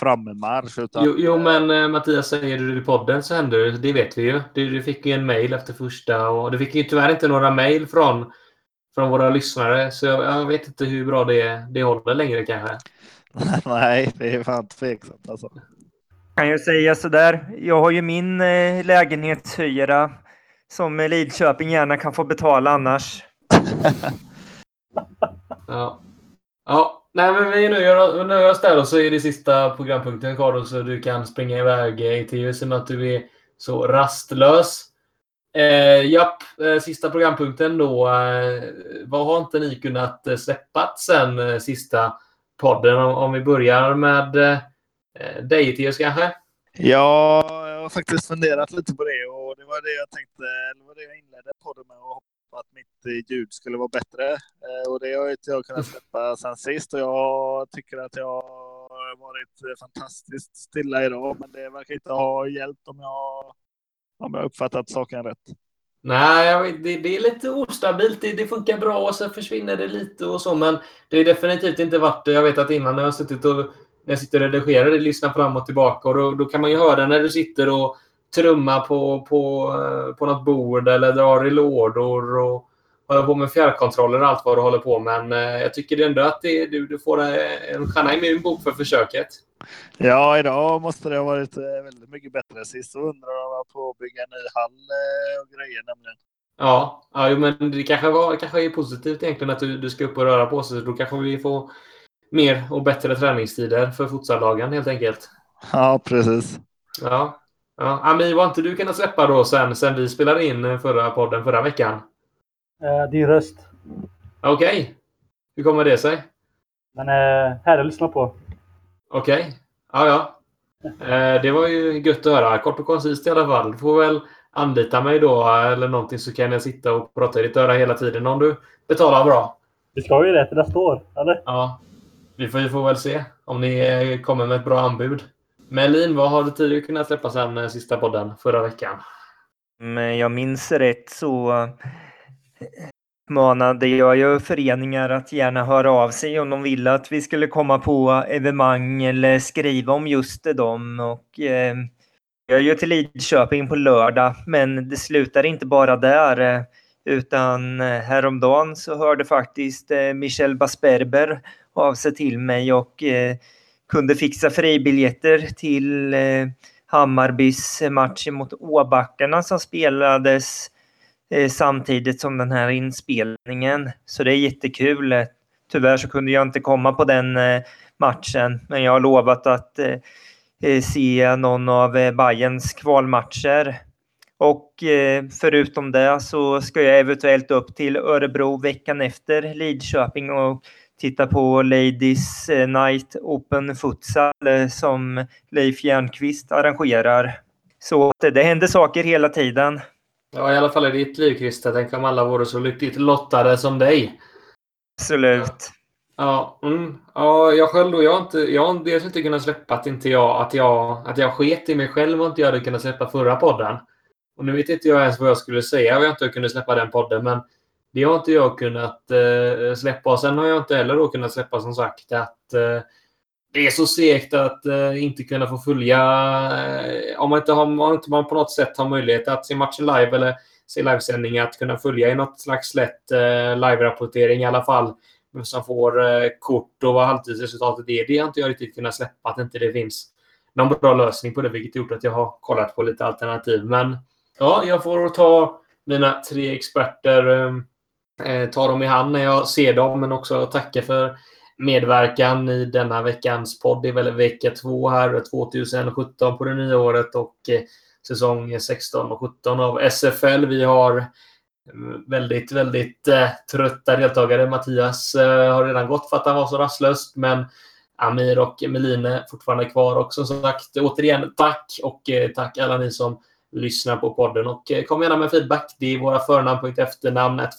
[SPEAKER 4] frammarsch. Utan...
[SPEAKER 1] Jo, jo, men Mattias, säger du i podden så händer det. Det vet vi ju. Du, du fick ju en mail efter första och du fick ju tyvärr inte några mail från, från våra lyssnare. Så jag, jag vet inte hur bra det, det håller längre kanske. [LAUGHS]
[SPEAKER 4] Nej, det är fan tveksamt alltså.
[SPEAKER 2] Kan jag säga sådär. Jag har ju min lägenhetshyra som Lidköping gärna kan få betala annars. [LAUGHS]
[SPEAKER 1] ja. Ja, nej men vi nöjer, nöjer oss där och så är det sista programpunkten kvar så du kan springa iväg i tv som att du är så rastlös. Eh, japp, eh, sista programpunkten då. Eh, vad har inte ni kunnat eh, släppa sen eh, sista podden? Om, om vi börjar med eh, dig Theos kanske?
[SPEAKER 4] Ja, jag har faktiskt funderat lite på det och det var det jag tänkte, det var det jag inledde podden med och hoppas att mitt eh, ljud skulle vara bättre. Eh, och det har inte jag kunnat släppa sen sist och jag tycker att jag har varit eh, fantastiskt stilla idag, men det verkar inte ha hjälpt om jag, om jag uppfattat saken rätt.
[SPEAKER 1] Nej, det, det, är lite ostabilt. Det, det, funkar bra och sen försvinner det lite och så. Men det har definitivt inte varit... Jag vet att innan när jag har suttit och när jag sitter och redigerar lyssnar fram och tillbaka och då, då, kan man ju höra när du sitter och trumma på, på, eh, på något bord eller drar i lådor och håller på med fjärrkontroller och allt vad du håller på med. Men eh, jag tycker ändå att det, du, du får en stjärna i min bok för försöket.
[SPEAKER 4] Ja, idag måste det ha varit väldigt mycket bättre. Sist så undrar de på att bygga en ny hall och grejer nämligen.
[SPEAKER 1] Ja, ja men det kanske, var, kanske är positivt egentligen att du, du ska upp och röra på sig. Då kanske vi får mer och bättre träningstider för futsallagen helt enkelt.
[SPEAKER 4] Ja, precis.
[SPEAKER 1] Ja. Ja. Ami, var inte du kunnat släppa då sen, sen vi spelade in förra podden förra veckan?
[SPEAKER 3] Eh, din röst.
[SPEAKER 1] Okej. Okay. Hur kommer det sig?
[SPEAKER 3] Den är härlig att lyssna på.
[SPEAKER 1] Okej. Okay. Ja, ja. Eh, det var ju gött att höra. Kort och koncist i alla fall. Du får väl anlita mig då eller någonting så kan jag sitta och prata i ditt öra hela tiden om du betalar bra.
[SPEAKER 3] Vi ska ju det till nästa år, eller?
[SPEAKER 1] Ja. Vi får, vi får väl se om ni eh, kommer med ett bra anbud. Melin, vad har du tidigare kunnat släppa sen eh, sista podden förra veckan?
[SPEAKER 2] Men jag minns rätt så manade jag ju föreningar att gärna höra av sig om de ville att vi skulle komma på evenemang eller skriva om just dem. Och, eh, jag är ju till Lidköping på lördag, men det slutar inte bara där. Eh, utan eh, häromdagen så hörde faktiskt eh, Michel Basperber av sig till mig och eh, kunde fixa fribiljetter till eh, Hammarbys match mot Åbackarna som spelades eh, samtidigt som den här inspelningen. Så det är jättekul. Tyvärr så kunde jag inte komma på den eh, matchen, men jag har lovat att eh, eh se någon av eh, Bayerns kvalmatcher. Och eh, förutom det så ska jag eventuellt upp till Örebro veckan efter Lidköping och titta på Ladies eh, Night Open Futsal eh, som Leif Järnqvist arrangerar. Så det händer saker hela tiden.
[SPEAKER 1] Ja, i alla fall i ditt liv, Christer. Tänk om alla vore så lyckligt lottade som dig.
[SPEAKER 2] Absolut.
[SPEAKER 1] Ja, mm. ja jag själv då. Jag har, inte, jag har dels inte kunnat släppa att, inte jag, att, jag, att jag sket i mig själv och inte jag hade kunnat släppa förra podden. Och nu vet inte jag ens vad jag skulle säga om jag inte kunde släppa den podden. Men det har inte jag kunnat eh, släppa. Sen har jag inte heller då kunnat släppa som sagt att eh, det är så segt att eh, inte kunna få följa eh, om man inte, har, om inte man på något sätt har möjlighet att se matchen live eller se livesändning att kunna följa i något slags lätt eh, live-rapportering i alla fall. Som får eh, kort och vad halvtidsresultatet är. Det har inte jag riktigt kunnat släppa att inte det finns någon bra lösning på det, vilket gjort att jag har kollat på lite alternativ. Men ja, jag får ta mina tre experter eh, Eh, ta dem i hand när jag ser dem, men också tacka för medverkan i denna veckans podd. Det är väl vecka två här, 2017 på det nya året och eh, säsong 16 och 17 av SFL. Vi har eh, väldigt, väldigt eh, trötta deltagare. Mattias eh, har redan gått för att han var så rastlös, men Amir och Meline fortfarande kvar. Och som sagt, återigen tack och eh, tack alla ni som lyssnar på podden. Och eh, kom gärna med feedback. Det är våra förnamn efternamn, ett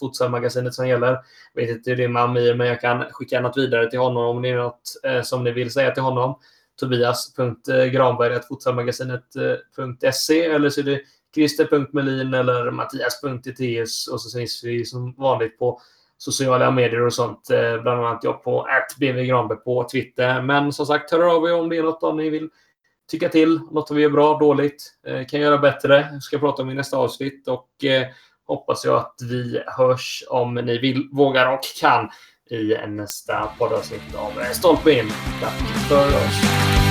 [SPEAKER 1] som gäller. Jag vet inte hur det är med Amir, men jag kan skicka något vidare till honom om det är något eh, som ni vill säga till honom. Tobias.granberg.futsalmagasinet.se eh, eller så är det Christer.melin eller Mattias.eteus och så ses vi som vanligt på sociala medier och sånt. Bland annat jag på bvgranberg på Twitter. Men som sagt, hör av er om det är något om ni vill tycka till. Något vi gör bra, dåligt, eh, kan göra bättre. Jag ska prata om i nästa avsnitt och eh, hoppas jag att vi hörs om ni vill, vågar och kan i nästa poddavsnitt av Stolpe in. Tack för oss.